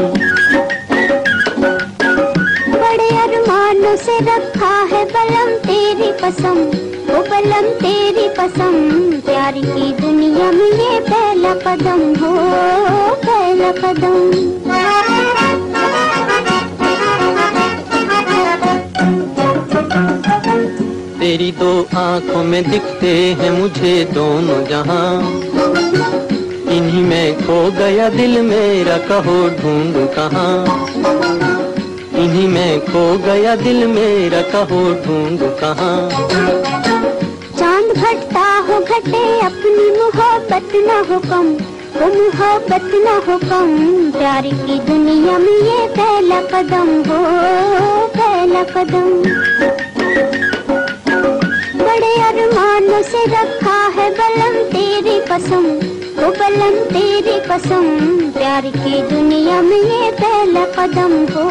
बड़े अरमानों से रखा है बलम तेरी कसम वो बलम तेरी कसम। प्यार की दुनिया में ये पहला कदम हो पहला कदम। तेरी दो आँखों में दिखते हैं मुझे दोनों जहाँ। इन्हीं में खो गया दिल मेरा, कहो ढूंढ कहाँ। इन्हीं में खो गया दिल मेरा, कहो ढूंढ कहाँ। चाँद घटता हो घटे, अपनी मोहब्बत न हो कम। वो मोहब्बत न हो कम, प्यार की दुनिया में ये पहला कदम हो पहला कदम। से रखा है बलम तेरी कसम वो बलम तेरी कसम। प्यार की दुनिया में ये पहला कदम हो,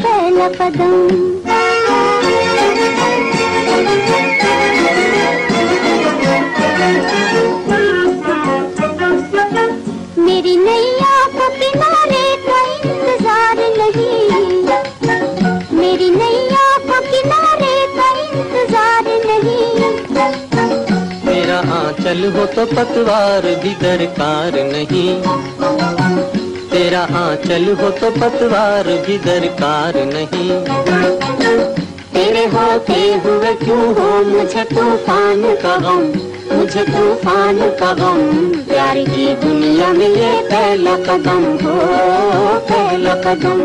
पहला कदम। मेरी नैया आंचल हो तो पतवार भी दरकार नहीं। तेरा आंचल हो तो पतवार भी दरकार नहीं। तेरे होते हुए क्यों हो मुझे तूफ़ान का गम? मुझे तूफ़ान का गम। प्यार की दुनिया में ये पहला कदम हो, पहला कदम।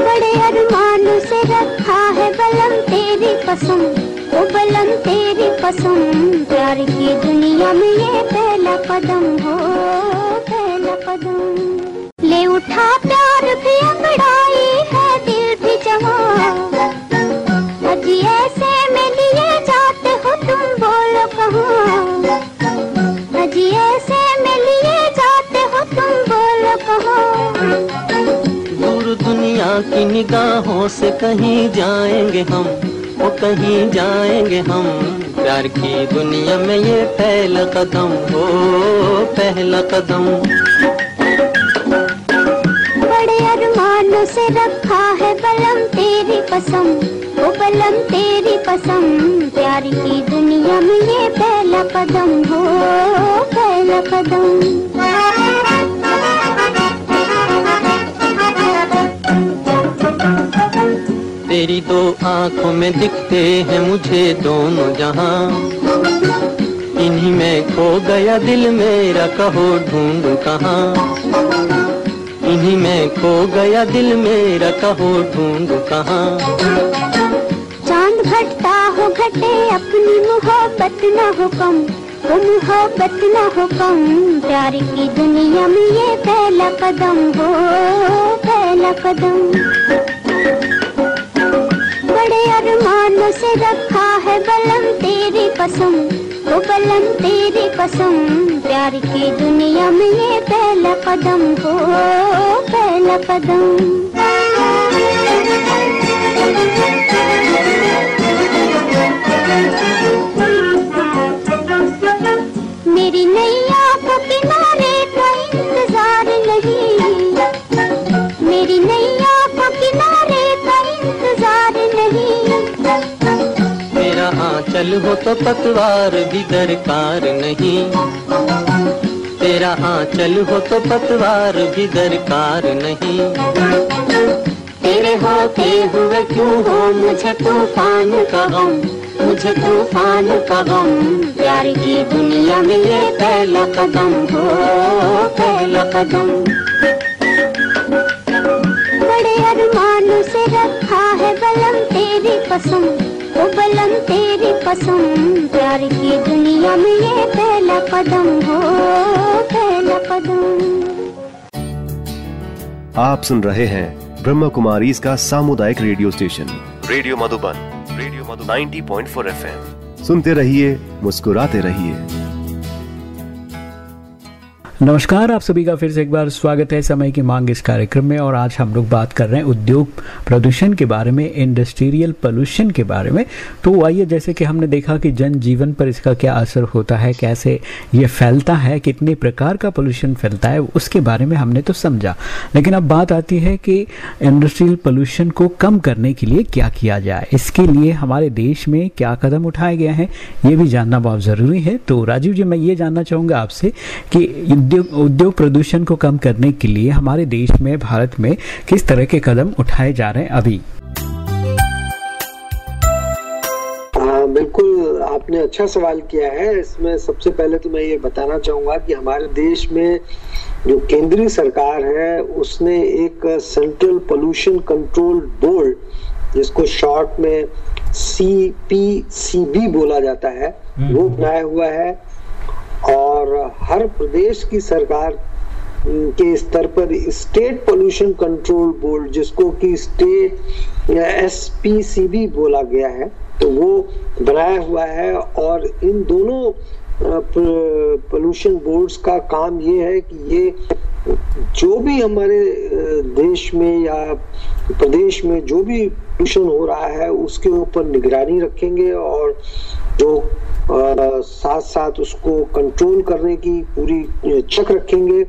बड़े अरमानों से रखा है बलम तेरी कसम। बलम तेरी कसम, प्यार की दुनिया में ये पहला कदम हो, पहला कदम। ले उठा प्यार भी अंगड़ाई है दिल भी जमा अजी ऐसे में लिए जाते हो तुम, बोलो कहाँ। अजी ऐसे में लिए जाते हो तुम, बोलो कहाँ। दूर दुनिया की निगाहों से कहीं जाएँगे हम। वो कहीं जाएँगे हम। प्यार की दुनिया में ये पहला कदम हो पहला कदम। बड़े अरमानों से रखा है बलम तेरी कसम, ओ, बलम तेरी कसम। प्यार की दुनिया में ये पहला कदम हो पहला कदम। तेरी दो आँखों में दिखते हैं मुझे दोनों जहाँ। इन्हीं में खो गया दिल मेरा, कहो ढूंढ कहाँ। इन्हीं में खो गया दिल मेरा, कहो ढूंढ कहाँ। चाँद घटता हो घटे, अपनी मोहब्बत न हो कम। वो मोहब्बत न हो कम, प्यार की दुनिया में ये पहला कदम हो, पहला कदम। अरमानों से रखा है बलम तेरी कसम वो बलम तेरी कसम। प्यार की दुनिया में ये पहला कदम हो, पहला कदम। आंचल हो तो पतवार भी दरकार नहीं। तेरा आंचल हो तो पतवार भी दरकार नहीं। तेरे होते हुए क्यों हो? मुझे तूफ़ान का गम, मुझे तूफ़ान का गम। प्यार की दुनिया में ये पहला कदम हो, पहला कदम। बड़े अरमानों से रखा है बलम तेरी कसम ओ बलम तेरी कसम प्यार की दुनिया में ये पहला कदम हो पहला कदम। आप सुन रहे हैं ब्रह्म कुमारी इसका सामुदायिक radio station. Radio Madhuban radio Madhu 90.4 FM. सुनते रहिए मुस्कुराते रहिए। नमस्कार, आप सभी का फिर से एक बार स्वागत है समय की मांग इस कार्यक्रम में और आज हम लोग बात कर रहे हैं उद्योग प्रदूषण के बारे में इंडस्ट्रियल पोल्यूशन के बारे में। तो आइए, जैसे कि हमने देखा कि जन जीवन पर इसका क्या असर होता है, कैसे ये फैलता है, कितने प्रकार का पोल्यूशन फैलता है, उसके बारे में हमने तो समझा। लेकिन अब बात आती है कि इंडस्ट्रियल पोल्यूशन को कम करने के लिए क्या किया जाए, इसके लिए हमारे देश में क्या कदम उठाए गए हैं, ये भी जानना बहुत ज़रूरी है। तो राजीव जी, मैं ये जानना चाहूँगा आपसे कि उद्योग उद्योग प्रदूषण को कम करने के लिए हमारे देश में भारत में किस तरह के कदम उठाए जा रहे हैं अभी? हाँ बिल्कुल आपने अच्छा सवाल किया है। इसमें सबसे पहले तो मैं ये बताना चाहूँगा कि हमारे देश में जो केंद्रीय सरकार है उसने एक सेंट्रल पोल्यूशन कंट्रोल बोर्ड जिसको शॉर्ट में सी पी सी बी बोला जाता है वो बनाया हुआ है। और हर प्रदेश की सरकार के स्तर पर स्टेट पोल्यूशन कंट्रोल बोर्ड जिसको कि state S P C B बोला गया है तो वो बनाया हुआ है और इन दोनों पोल्यूशन बोर्ड्स का काम ये है कि ये जो भी हमारे देश में या प्रदेश में जो भी पोल्यूशन हो रहा है, उसके ऊपर निगरानी रखेंगे और जो आ, साथ साथ उसको कंट्रोल करने की पूरी चेक रखेंगे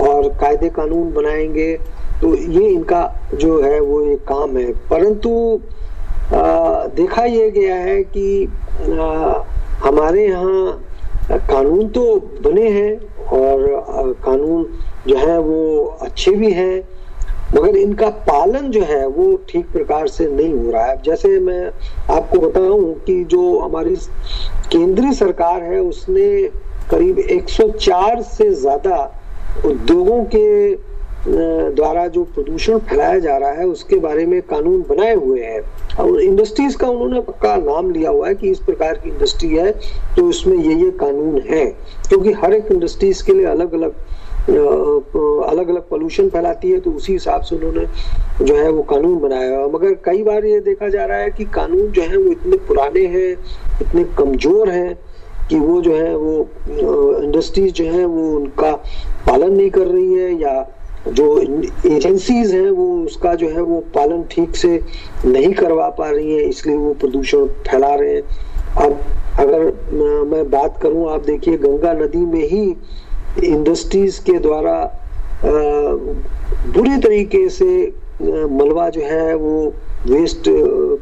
और कायदे कानून बनाएँगे। तो ये इनका जो है वो ये काम है। परंतु देखा ये गया है कि आ, हमारे यहाँ कानून तो बने हैं और आ, कानून जो है वो अच्छे भी हैं मगर इनका पालन जो है वो ठीक प्रकार से नहीं हो रहा है। जैसे मैं आपको बताऊँ कि जो हमारी केंद्रीय सरकार है, उसने करीब 104 से ज़्यादा उद्योगों के द्वारा जो प्रदूषण फैलाया जा रहा है, उसके बारे में कानून बनाए हुए हैं। और इंडस्ट्रीज़ का उन्होंने पक्का नाम लिया हुआ है कि इस प्रकार की इंडस्ट्री है तो इसमें ये ये कानून है, क्योंकि हर एक इंडस्ट्रीज़ के लिए अलग अलग अलग अलग पोल्यूशन फैलाती है तो उसी हिसाब से उन्होंने जो है वो कानून बनाया मगर कई बार ये देखा जा रहा है कि कानून जो है वो इतने पुराने हैं, इतने कमज़ोर हैं, कि वो जो है वो इंडस्ट्रीज़ जो है वो उनका पालन नहीं कर रही है, या जो एजेंसीज हैं वो उसका जो है वो पालन ठीक से नहीं करवा पा रही है, इसलिए वो प्रदूषण फैला रहे हैं। अब अगर मैं बात करूँ, आप देखिए गंगा नदी में ही इंडस्ट्रीज़ के द्वारा बुरी तरीके से मलबा जो है वो वेस्ट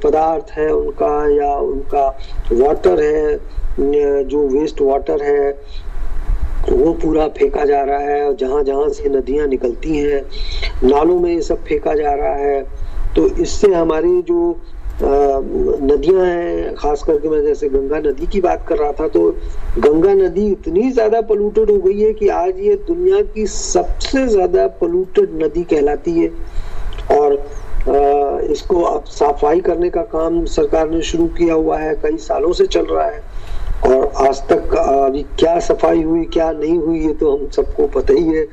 पदार्थ है उनका या उनका वाटर है जो वेस्ट वाटर है, वो पूरा फेंका जा रहा है और जहाँ जहाँ से नदियाँ निकलती हैं, नालों में ये सब फेंका जा रहा है। तो इससे हमारी जो नदियाँ हैं, खास करके मैं जैसे गंगा नदी की बात कर रहा था तो गंगा नदी इतनी ज़्यादा पोल्यूटेड हो गई है कि आज ये दुनिया की सबसे ज़्यादा पोल्यूटेड नदी कहलाती है। और इसको अब सफ़ाई करने का काम सरकार ने शुरू किया हुआ है, कई सालों से चल रहा है। और आज तक अभी क्या सफ़ाई हुई, क्या नहीं हुई, ये तो हम सबको पता ही है।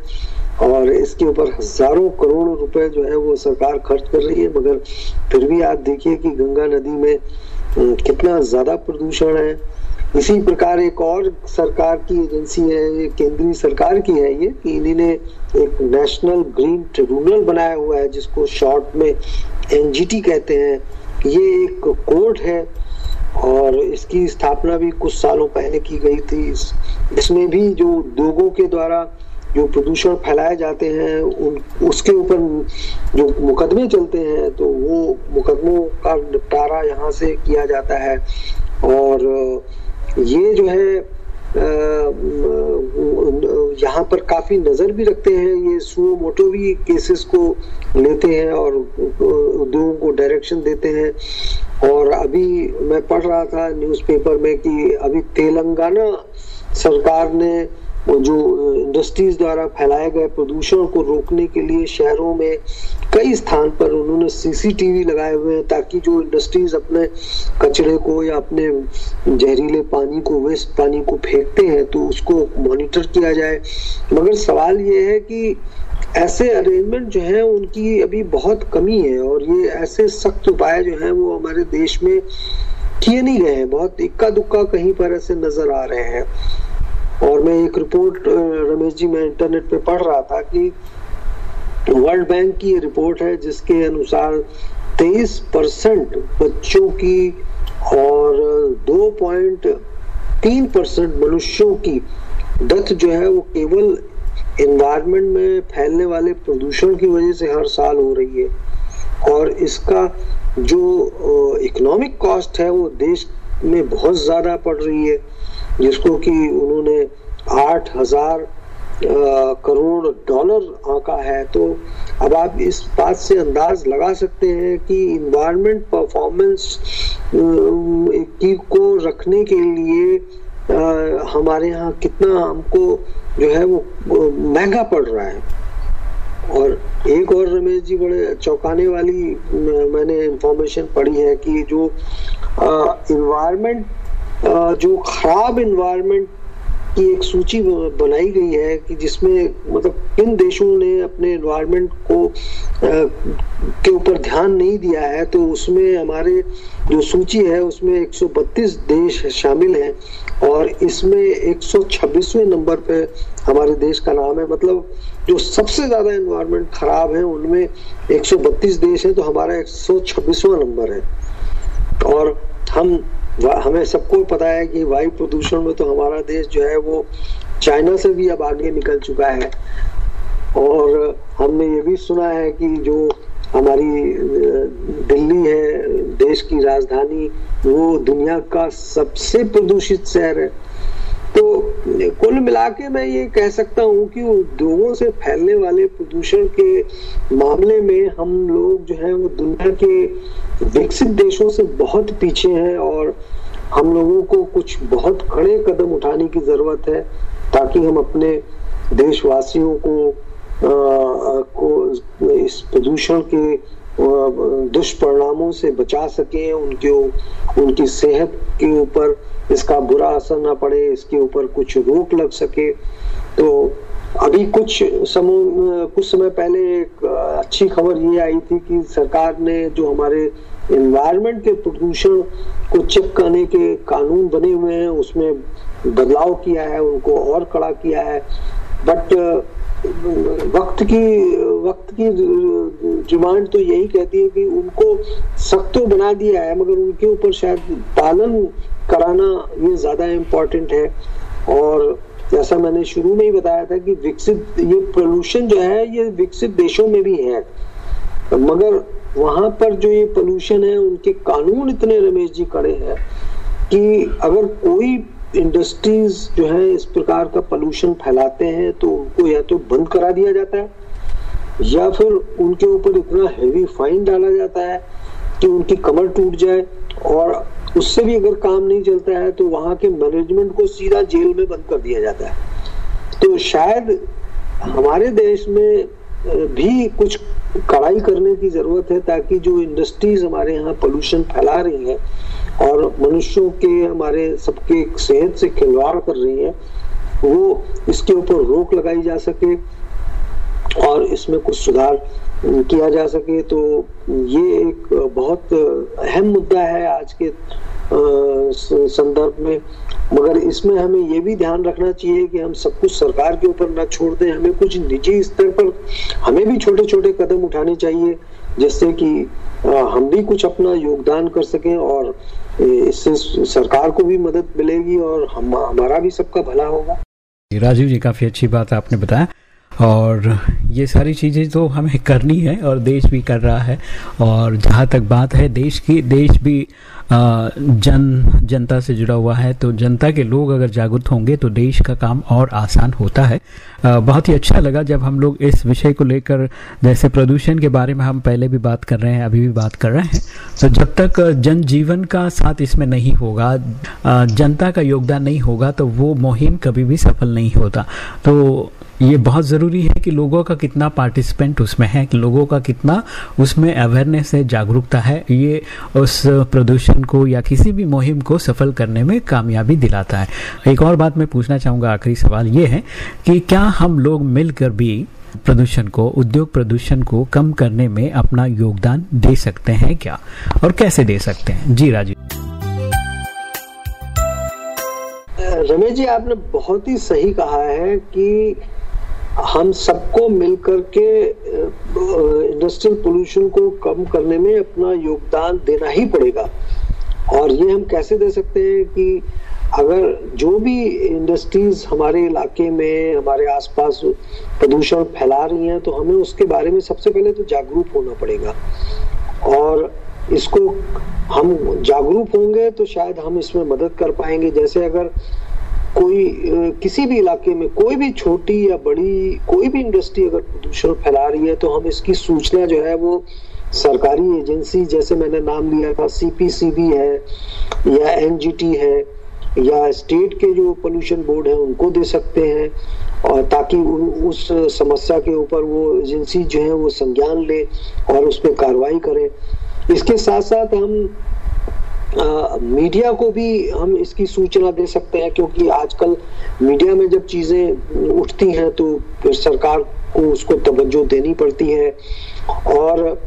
और इसके ऊपर हज़ारों करोड़ रुपए जो है वो सरकार खर्च कर रही है मगर फिर भी आप देखिए कि गंगा नदी में कितना ज़्यादा प्रदूषण है। इसी प्रकार एक और सरकार की एजेंसी है ये केंद्रीय सरकार की है ये कि इन्होंने एक नेशनल ग्रीन ट्रिब्यूनल बनाया हुआ है जिसको शॉर्ट में एनजीटी कहते हैं। ये एक कोर्ट है और इसकी स्थापना भी कुछ सालों पहले की गई थी। इस, इसमें भी जो उद्योगों के द्वारा जो प्रदूषण फैलाए जाते हैं, उन, उसके ऊपर जो मुकदमे चलते हैं तो वो मुकदमों का निपटारा यहाँ से किया जाता है। और ये जो है यहाँ पर काफ़ी नज़र भी रखते हैं, ये सुओ मोटो भी केसेस को लेते हैं और उद्योगों को डायरेक्शन देते हैं। और अभी मैं पढ़ रहा था न्यूज़पेपर में कि अभी तेलंगाना सरकार ने जो इंडस्ट्रीज़ द्वारा फैलाए गए प्रदूषण को रोकने के लिए शहरों में कई स्थान पर उन्होंने सीसीटीवी लगाए हुए हैं ताकि जो इंडस्ट्रीज़ अपने कचरे को या अपने जहरीले पानी को वेस्ट पानी को फेंकते हैं तो उसको मॉनिटर किया जाए। मगर सवाल ये है कि ऐसे अरेंजमेंट जो है, उनकी अभी बहुत कमी है और ये ऐसे सख्त उपाय जो है, वो हमारे देश में किए नहीं गए हैं। बहुत इक्का दुक्का कहीं पर ऐसे नज़र आ रहे हैं। और मैं एक रिपोर्ट रमेश जी, मैं इंटरनेट पे पढ़ रहा था कि वर्ल्ड बैंक की रिपोर्ट है जिसके अनुसार 23 परसेंट बच्चों की और 2.3 परसेंट मनुष्यों की डेथ जो है वो केवल एनवायरनमेंट में फैलने वाले प्रदूषण की वजह से हर साल हो रही है। और इसका जो इकोनॉमिक कॉस्ट है वो देश में बहुत ज़्यादा पड़ रही है। जिसको कि उन्होंने आठ हज़ार करोड़ डॉलर आंका है। तो अब आप इस बात से अंदाज लगा सकते हैं कि इन्वायरमेंट परफॉर्मेंस की को रखने के लिए आ, हमारे यहाँ कितना हमको जो है वो महँगा पड़ रहा है। और एक और रमेश जी बड़े चौंकाने वाली मैंने इंफॉर्मेशन पढ़ी है कि जो इन्वायरमेंट जो खराब इन्वायरमेंट की एक सूची बनाई गई है कि जिसमें मतलब किन देशों ने अपने इन्वायरमेंट को के ऊपर ध्यान नहीं दिया है तो उसमें हमारे जो सूची है, उसमें 132 देश शामिल हैं और इसमें 126वें नंबर पे हमारे देश का नाम है। मतलब जो सबसे ज़्यादा इन्वायरमेंट खराब है, उनमें 132 देश है तो हमारा 126वां नंबर है। और हम हमें सबको पता है कि वायु प्रदूषण में तो हमारा देश जो है वो चाइना से भी अब आगे निकल चुका है। और हमने ये भी सुना है कि जो हमारी दिल्ली है, देश की राजधानी, वो दुनिया का सबसे प्रदूषित शहर है। तो कुल मिला के मैं ये कह सकता हूँ कि उद्योगों से फैलने वाले प्रदूषण के मामले में हम लोग जो है वो दुनिया के विकसित देशों से बहुत पीछे हैं और हम लोगों को कुछ बहुत कड़े कदम उठाने की ज़रूरत है ताकि हम अपने देशवासियों को आ, को इस प्रदूषण के दुष्परिणामों से बचा सके उनके उनकी सेहत के ऊपर इसका बुरा असर ना पड़े, इसके ऊपर कुछ रोक लग सके। तो अभी कुछ समय कुछ समय पहले एक अच्छी खबर ये आई थी कि सरकार ने जो हमारे एनवायरमेंट के प्रदूषण को चेक करने के कानून बने हुए हैं, उसमें बदलाव किया है, उनको और कड़ा किया है। बट वक्त की वक्त की डिमांड तो यही कहती है कि उनको सख्त तो बना दिया है, मगर उनके ऊपर शायद पालन कराना ये ज़्यादा इम्पोर्टेंट है। और जैसा मैंने शुरू में ही बताया था कि विकसित, ये पोल्यूशन जो है, ये विकसित देशों में भी है। मगर वहाँ पर जो ये पोल्यूशन है, उनके कानून इतने रमेश जी कड़े हैं कि अगर कोई इंडस्ट्रीज़ जो है, इस प्रकार का पोल्यूशन फैलाते हैं तो उनको या तो बंद करा दिया जाता है, या फिर उनके ऊपर इतना हैवी फाइन डाला जाता है कि उनकी कमर टूट जाए, और उससे भी अगर काम नहीं चलता है तो वहाँ के मैनेजमेंट को सीधा जेल में बंद कर दिया जाता है। तो शायद हमारे देश में भी कुछ कड़ाई करने की ज़रूरत है, ताकि जो इंडस्ट्रीज़ हमारे यहाँ पोल्यूशन फैला रही है, और मनुष्यों के, हमारे सबके सेहत से खिलवाड़ कर रही है, वो इसके ऊपर रोक लगाई जा सके। और इसमें कुछ सुधार किया जा सके तो ये एक बहुत अहम मुद्दा है आज के संदर्भ में। मगर इसमें हमें ये भी ध्यान रखना चाहिए कि हम सब कुछ सरकार के ऊपर न छोड़ दें, हमें कुछ निजी स्तर पर हमें भी छोटे छोटे कदम उठाने चाहिए, जिससे कि हम भी कुछ अपना योगदान कर सकें और इससे सरकार को भी मदद मिलेगी और हम, हमारा भी सबका भला होगा। राजीव जी, काफ़ी अच्छी बात आपने बताया। और ये सारी चीज़ें तो हमें करनी है और देश भी कर रहा है। और जहाँ तक बात है, देश की, देश भी जन, जनता से जुड़ा हुआ है। तो जनता के लोग अगर जागरूक होंगे तो देश का काम और आसान होता है। बहुत ही अच्छा लगा जब हम लोग इस विषय को लेकर, जैसे प्रदूषण के बारे में हम पहले भी बात कर रहे हैं, अभी भी बात कर रहे हैं। तो जब तक जनजीवन का साथ इसमें नहीं होगा जनता का योगदान नहीं होगा तो वो मुहिम कभी भी सफल नहीं होता। तो ये बहुत ज़रूरी है कि लोगों का कितना पार्टिसिपेंट उसमें है, कि लोगों का कितना उसमें अवेयरनेस है, जागरूकता है। ये उस प्रदूषण को या किसी भी मुहिम को सफल करने में कामयाबी दिलाता है। एक और बात मैं पूछना चाहूँगा, आखिरी सवाल ये है कि क्या हम लोग मिलकर भी प्रदूषण को, उद्योग प्रदूषण को कम करने में अपना योगदान दे सकते हैं क्या? और कैसे दे सकते हैं? जी राजीव रमेश जी, आपने बहुत ही सही कहा है कि हम सबको मिलकर के इंडस्ट्रियल पोल्यूशन को कम करने में अपना योगदान देना ही पड़ेगा। और ये हम कैसे दे सकते हैं कि अगर जो भी इंडस्ट्रीज़ हमारे इलाके में, हमारे आसपास प्रदूषण फैला रही हैं तो हमें उसके बारे में सबसे पहले तो जागरूक होना पड़ेगा। और इसको हम जागरूक होंगे तो शायद हम इसमें मदद कर पाएँगे। जैसे अगर कोई किसी भी इलाके में कोई भी छोटी या बड़ी, कोई भी इंडस्ट्री अगर प्रदूषण फैला रही है तो हम इसकी सूचना जो है वो सरकारी एजेंसी जैसे मैंने नाम लिया था सीपीसीबी है, या एनजीटी है या स्टेट के जो पोल्यूशन बोर्ड है उनको दे सकते हैं और ताकि उस समस्या के ऊपर वो एजेंसी जो है वो संज्ञान ले और उस पर कार्रवाई करे। इसके साथ साथ हम आ, मीडिया को भी हम इसकी सूचना दे सकते हैं क्योंकि आजकल मीडिया में जब चीज़ें उठती हैं तो सरकार को उसको तवज्जो देनी पड़ती है। और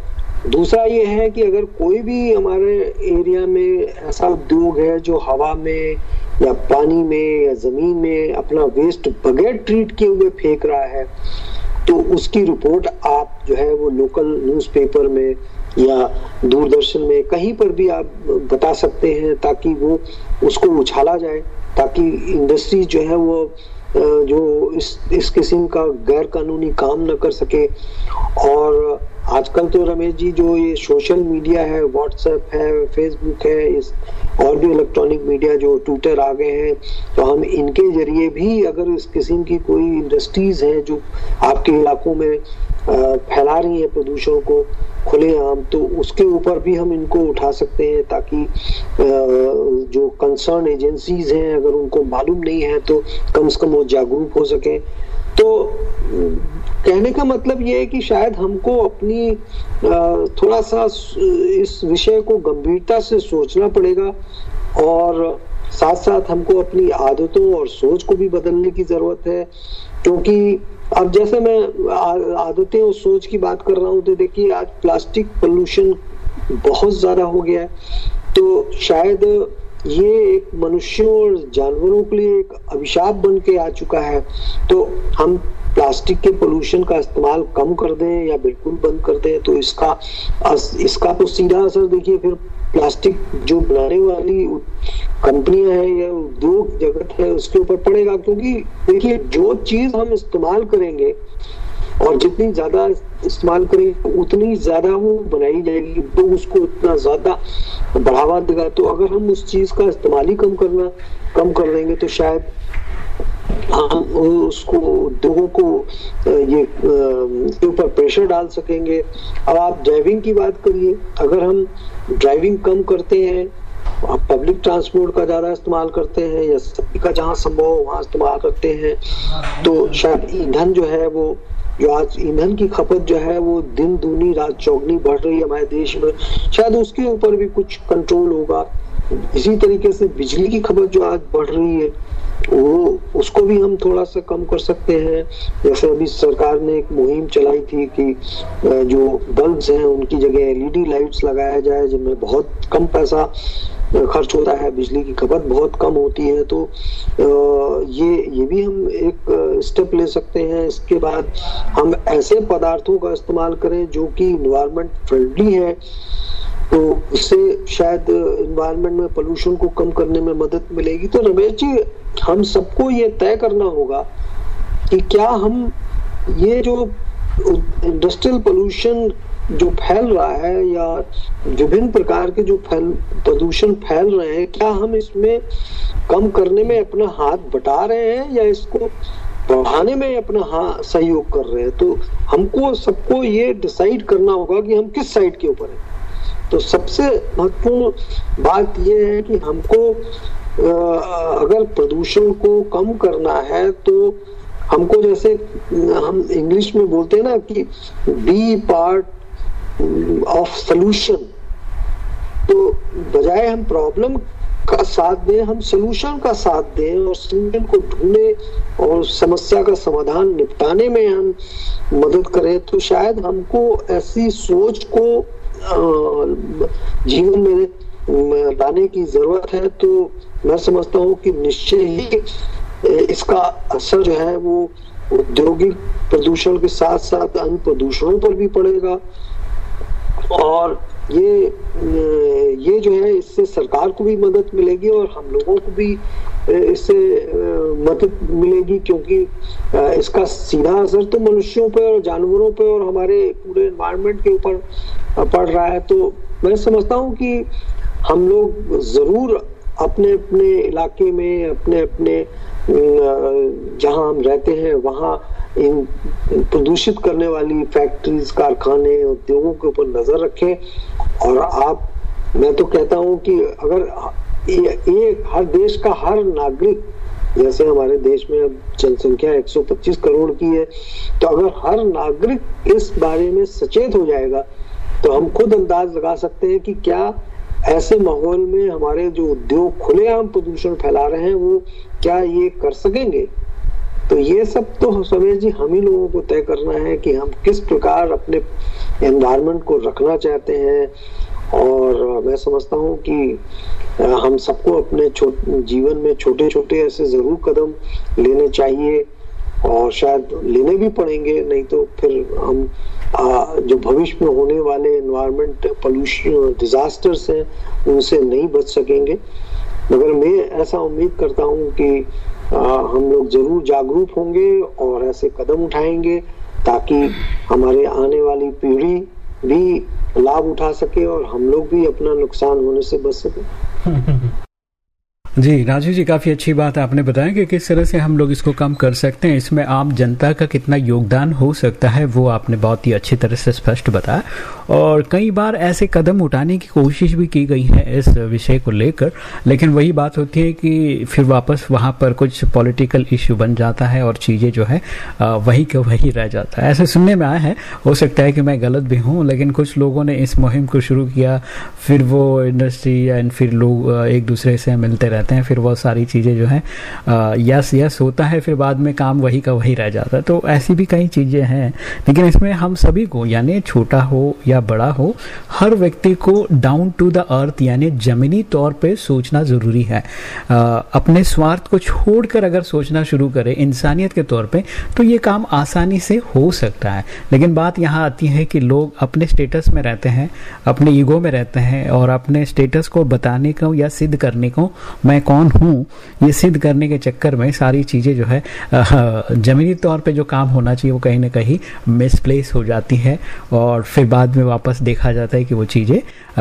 दूसरा ये है कि अगर कोई भी हमारे एरिया में ऐसा उद्योग है जो हवा में या पानी में या ज़मीन में अपना वेस्ट बगैर ट्रीट किए हुए फेंक रहा है तो उसकी रिपोर्ट आप जो है वो लोकल न्यूज़पेपर में या दूरदर्शन में कहीं पर भी आप बता सकते हैं ताकि वो उसको उछाला जाए, ताकि इंडस्ट्री जो है वो जो इस इस किस्म का गैर कानूनी काम न कर सके। और आजकल तो रमेश जी, जो ये सोशल मीडिया है व्हाट्सएप है फेसबुक है, इस और भी इलेक्ट्रॉनिक मीडिया जो ट्विटर आ गए हैं तो हम इनके ज़रिए भी अगर इस किस्म की कोई इंडस्ट्रीज़ है जो आपके इलाकों में फैला रही है प्रदूषण को खुलेआम तो उसके ऊपर भी हम इनको उठा सकते हैं ताकि जो कंसर्न एजेंसीज हैं, अगर उनको मालूम नहीं है तो कम से कम वो जागरूक हो सके। तो कहने का मतलब ये है कि शायद हमको अपनी थोड़ा सा इस विषय को गंभीरता से सोचना पड़ेगा और साथ साथ हमको अपनी आदतों और सोच को भी बदलने की ज़रूरत है, क्योंकि अब जैसे मैं आदतें और सोच की बात कर रहा हूँ तो देखिए आज प्लास्टिक पोल्यूशन बहुत ज़्यादा हो गया है। तो शायद ये एक मनुष्यों और जानवरों के लिए एक अभिशाप बन के आ चुका है। तो हम प्लास्टिक के पोल्यूशन का इस्तेमाल कम कर दें या बिल्कुल बंद कर दें तो इसका इसका तो सीधा असर देखिए, फिर प्लास्टिक जो बनाने वाली कंपनियाँ हैं या उद्योग जगत है, उसके ऊपर पड़ेगा, क्योंकि देखिए, जो चीज़ हम इस्तेमाल करेंगे और जितनी ज़्यादा इस्तेमाल करेंगे, उतनी ज़्यादा वो बनाई जाएगी तो उसको उतना ज़्यादा बढ़ावा देगा। तो अगर हम उस चीज़ का इस्तेमाल ही कम करना, कम कर देंगे तो शायद हम उसको, उद्योगों को ये ऊपर प्रेशर डाल सकेंगे। अब आप ड्राइविंग की बात करिए, अगर हम ड्राइविंग कम करते हैं, आप पब्लिक ट्रांसपोर्ट का ज़्यादा इस्तेमाल करते हैं या का जहाँ संभव हो वहाँ इस्तेमाल करते हैं तो शायद ईंधन जो है वो, जो आज ईंधन की खपत जो है वो दिन दूनी रात चौगनी बढ़ रही है हमारे देश में, शायद उसके ऊपर भी कुछ कंट्रोल होगा। इसी तरीके से बिजली की खपत जो आज बढ़ रही है वो, उसको भी हम थोड़ा सा कम कर सकते हैं। जैसे अभी सरकार ने एक मुहिम चलाई थी कि जो बल्ब्स हैं, उनकी जगह एलईडी लाइट्स लगाया जाए, जिनमें बहुत कम पैसा खर्च होता है, बिजली की खपत बहुत कम होती है तो ये ये भी हम एक स्टेप ले सकते हैं। इसके बाद हम ऐसे पदार्थों का इस्तेमाल करें जो कि इन्वायरमेंट फ्रेंडली है। तो इससे शायद इन्वायरमेंट में पोल्यूशन को कम करने में मदद मिलेगी। तो रमेश जी, हम सबको ये तय करना होगा कि क्या हम ये जो इंडस्ट्रियल पोल्यूशन जो फैल रहा है या विभिन्न प्रकार के जो फैल, प्रदूषण फैल रहे हैं, क्या हम इसमें कम करने में अपना हाथ बटा रहे हैं या इसको बढ़ाने में अपना हाथ सहयोग कर रहे हैं? तो हमको, सबको ये डिसाइड करना होगा कि हम किस साइड के ऊपर हैं। तो सबसे महत्वपूर्ण बात यह है कि हमको अगर प्रदूषण को कम करना है तो हमको जैसे, हम इंग्लिश में बोलते हैं ना कि बी पार्ट ऑफ़ सोल्यूशन तो बजाय हम प्रॉब्लम का साथ दें, हम सोल्यूशन का साथ दें और सोल्यूशन को ढूंढे और समस्या का समाधान निपटाने में हम मदद करें तो शायद हमको ऐसी सोच को जीवन में लाने की ज़रूरत है तो मैं समझता हूँ कि निश्चय ही इसका असर जो है वो औद्योगिक प्रदूषण के साथ साथ अन्य प्रदूषणों पर भी पड़ेगा। और ये ये जो है, इससे सरकार को भी मदद मिलेगी और हम लोगों को भी इससे मदद मिलेगी क्योंकि इसका सीधा असर तो मनुष्यों पे और जानवरों पे और हमारे पूरे एनवायरनमेंट के ऊपर पड़ रहा है। तो मैं समझता हूँ कि हम लोग ज़रूर अपने अपने इलाके में अपने अपने जहाँ हम रहते हैं, वहाँ इन, प्रदूषित करने वाली फैक्ट्रीज कारखाने, उद्योगों के ऊपर नज़र रखें। और आप, मैं तो कहता हूँ कि अगर एक हर देश का हर नागरिक, जैसे हमारे देश में अब जनसंख्या 125 करोड़ की है तो अगर हर नागरिक इस बारे में सचेत हो जाएगा तो हम खुद अंदाज लगा सकते हैं कि क्या ऐसे माहौल में हमारे जो उद्योग खुलेआम प्रदूषण फैला रहे हैं, वो क्या ये कर सकेंगे? तो ये सब तो समेश जी हम ही लोगों को तय करना है कि हम किस प्रकार अपने एनवायरमेंट को रखना चाहते हैं और मैं समझता हूँ कि हम सबको अपने जीवन में छोटे छोटे ऐसे ज़रूर कदम लेने चाहिए और शायद लेने भी पड़ेंगे नहीं तो फिर हम आ, जो भविष्य में होने वाले एनवायरमेंट पोल्यूशन डिजास्टर्स हैं उनसे नहीं बच सकेंगे। मगर मैं ऐसा उम्मीद करता हूँ कि आ, हम लोग ज़रूर जागरूक होंगे और ऐसे कदम उठाएँगे ताकि हमारे आने वाली पीढ़ी भी लाभ उठा सके और हम लोग भी अपना नुकसान होने से बच सके। [laughs] जी, राजू जी, काफ़ी अच्छी बात आपने बताया कि किस तरह से हम लोग इसको कम कर सकते हैं। इसमें आम जनता का कितना योगदान हो सकता है, वो आपने बहुत ही अच्छी तरह से स्पष्ट बताया। और कई बार ऐसे कदम उठाने की कोशिश भी की गई है इस विषय को लेकर, लेकिन वही बात होती है कि फिर वापस वहाँ पर कुछ पॉलिटिकल इश्यू बन जाता है और चीज़ें जो है वही के वही रह जाता है। ऐसे सुनने में आया है, हो सकता है कि मैं गलत भी हूँ, लेकिन कुछ लोगों ने इस मुहिम को शुरू किया, फिर वो इंडस्ट्री या फिर लोग एक दूसरे से मिलते रहते रहते हैं फिर वो सारी चीज़ें जो है यस यस होता है फिर बाद में काम वही का वही रह जाता है। तो ऐसी भी कई चीज़ें हैं। लेकिन इसमें हम सभी को यानी छोटा हो या बड़ा हो हर व्यक्ति को डाउन टू द अर्थ यानी जमीनी तौर पे सोचना ज़रूरी है। आ, अपने स्वार्थ को छोड़कर अगर सोचना शुरू करें इंसानियत के तौर पे तो ये काम आसानी से हो सकता है। लेकिन बात यहाँ आती है कि लोग अपने स्टेटस में रहते हैं अपने ईगो में रहते हैं और अपने स्टेटस को बताने को या सिद्ध करने को मैं कौन हूँ, ये सिद्ध करने के चक्कर में सारी चीज़ें जो है ज़मीनी तौर पे जो काम होना चाहिए वो कहीं ना कहीं मिसप्लेस हो जाती है और फिर बाद में वापस देखा जाता है कि वो चीज़ें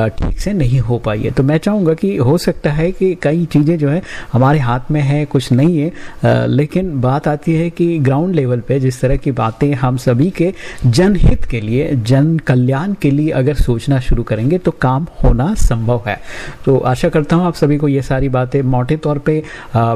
ठीक से नहीं हो पाई है। तो मैं चाहूँगा कि हो सकता है कि कई चीज़ें जो है हमारे हाथ में है, कुछ नहीं है लेकिन बात आती है कि ग्राउंड लेवल पे जिस तरह की बातें हम सभी के जनहित के लिए, जन कल्याण के लिए अगर सोचना शुरू करेंगे तो काम होना संभव है। तो आशा करता हूँ आप सभी को ये सारी बातें मोटे तौर पर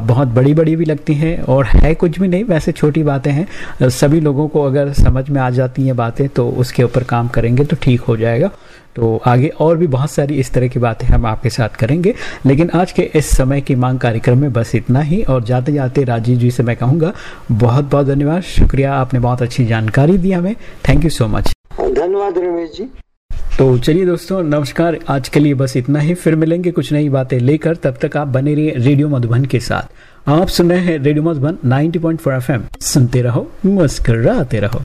बहुत बड़ी बड़ी भी लगती हैं और है कुछ भी नहीं, वैसे छोटी बातें हैं। सभी लोगों को अगर समझ में आ जाती हैं बातें तो उसके ऊपर काम करेंगे तो ठीक हो जाएगा। तो आगे और भी बहुत सारी इस तरह की बातें हम आपके साथ करेंगे। लेकिन आज के इस समय की मांग कार्यक्रम में बस इतना ही और जाते जाते राजीव जी से मैं कहूँगा बहुत बहुत धन्यवाद। शुक्रिया, आपने बहुत अच्छी जानकारी दी हमें। थैंक यू सो मच धन्यवाद रमेश जी। तो चलिए दोस्तों, नमस्कार। आज के लिए बस इतना ही। फिर मिलेंगे कुछ नई बातें लेकर। तब तक आप बने रहिए रेडियो मधुबन के साथ। आप सुन रहे हैं रेडियो मधुबन 90.4 एफएम। सुनते रहो, मुस्कराते रहो।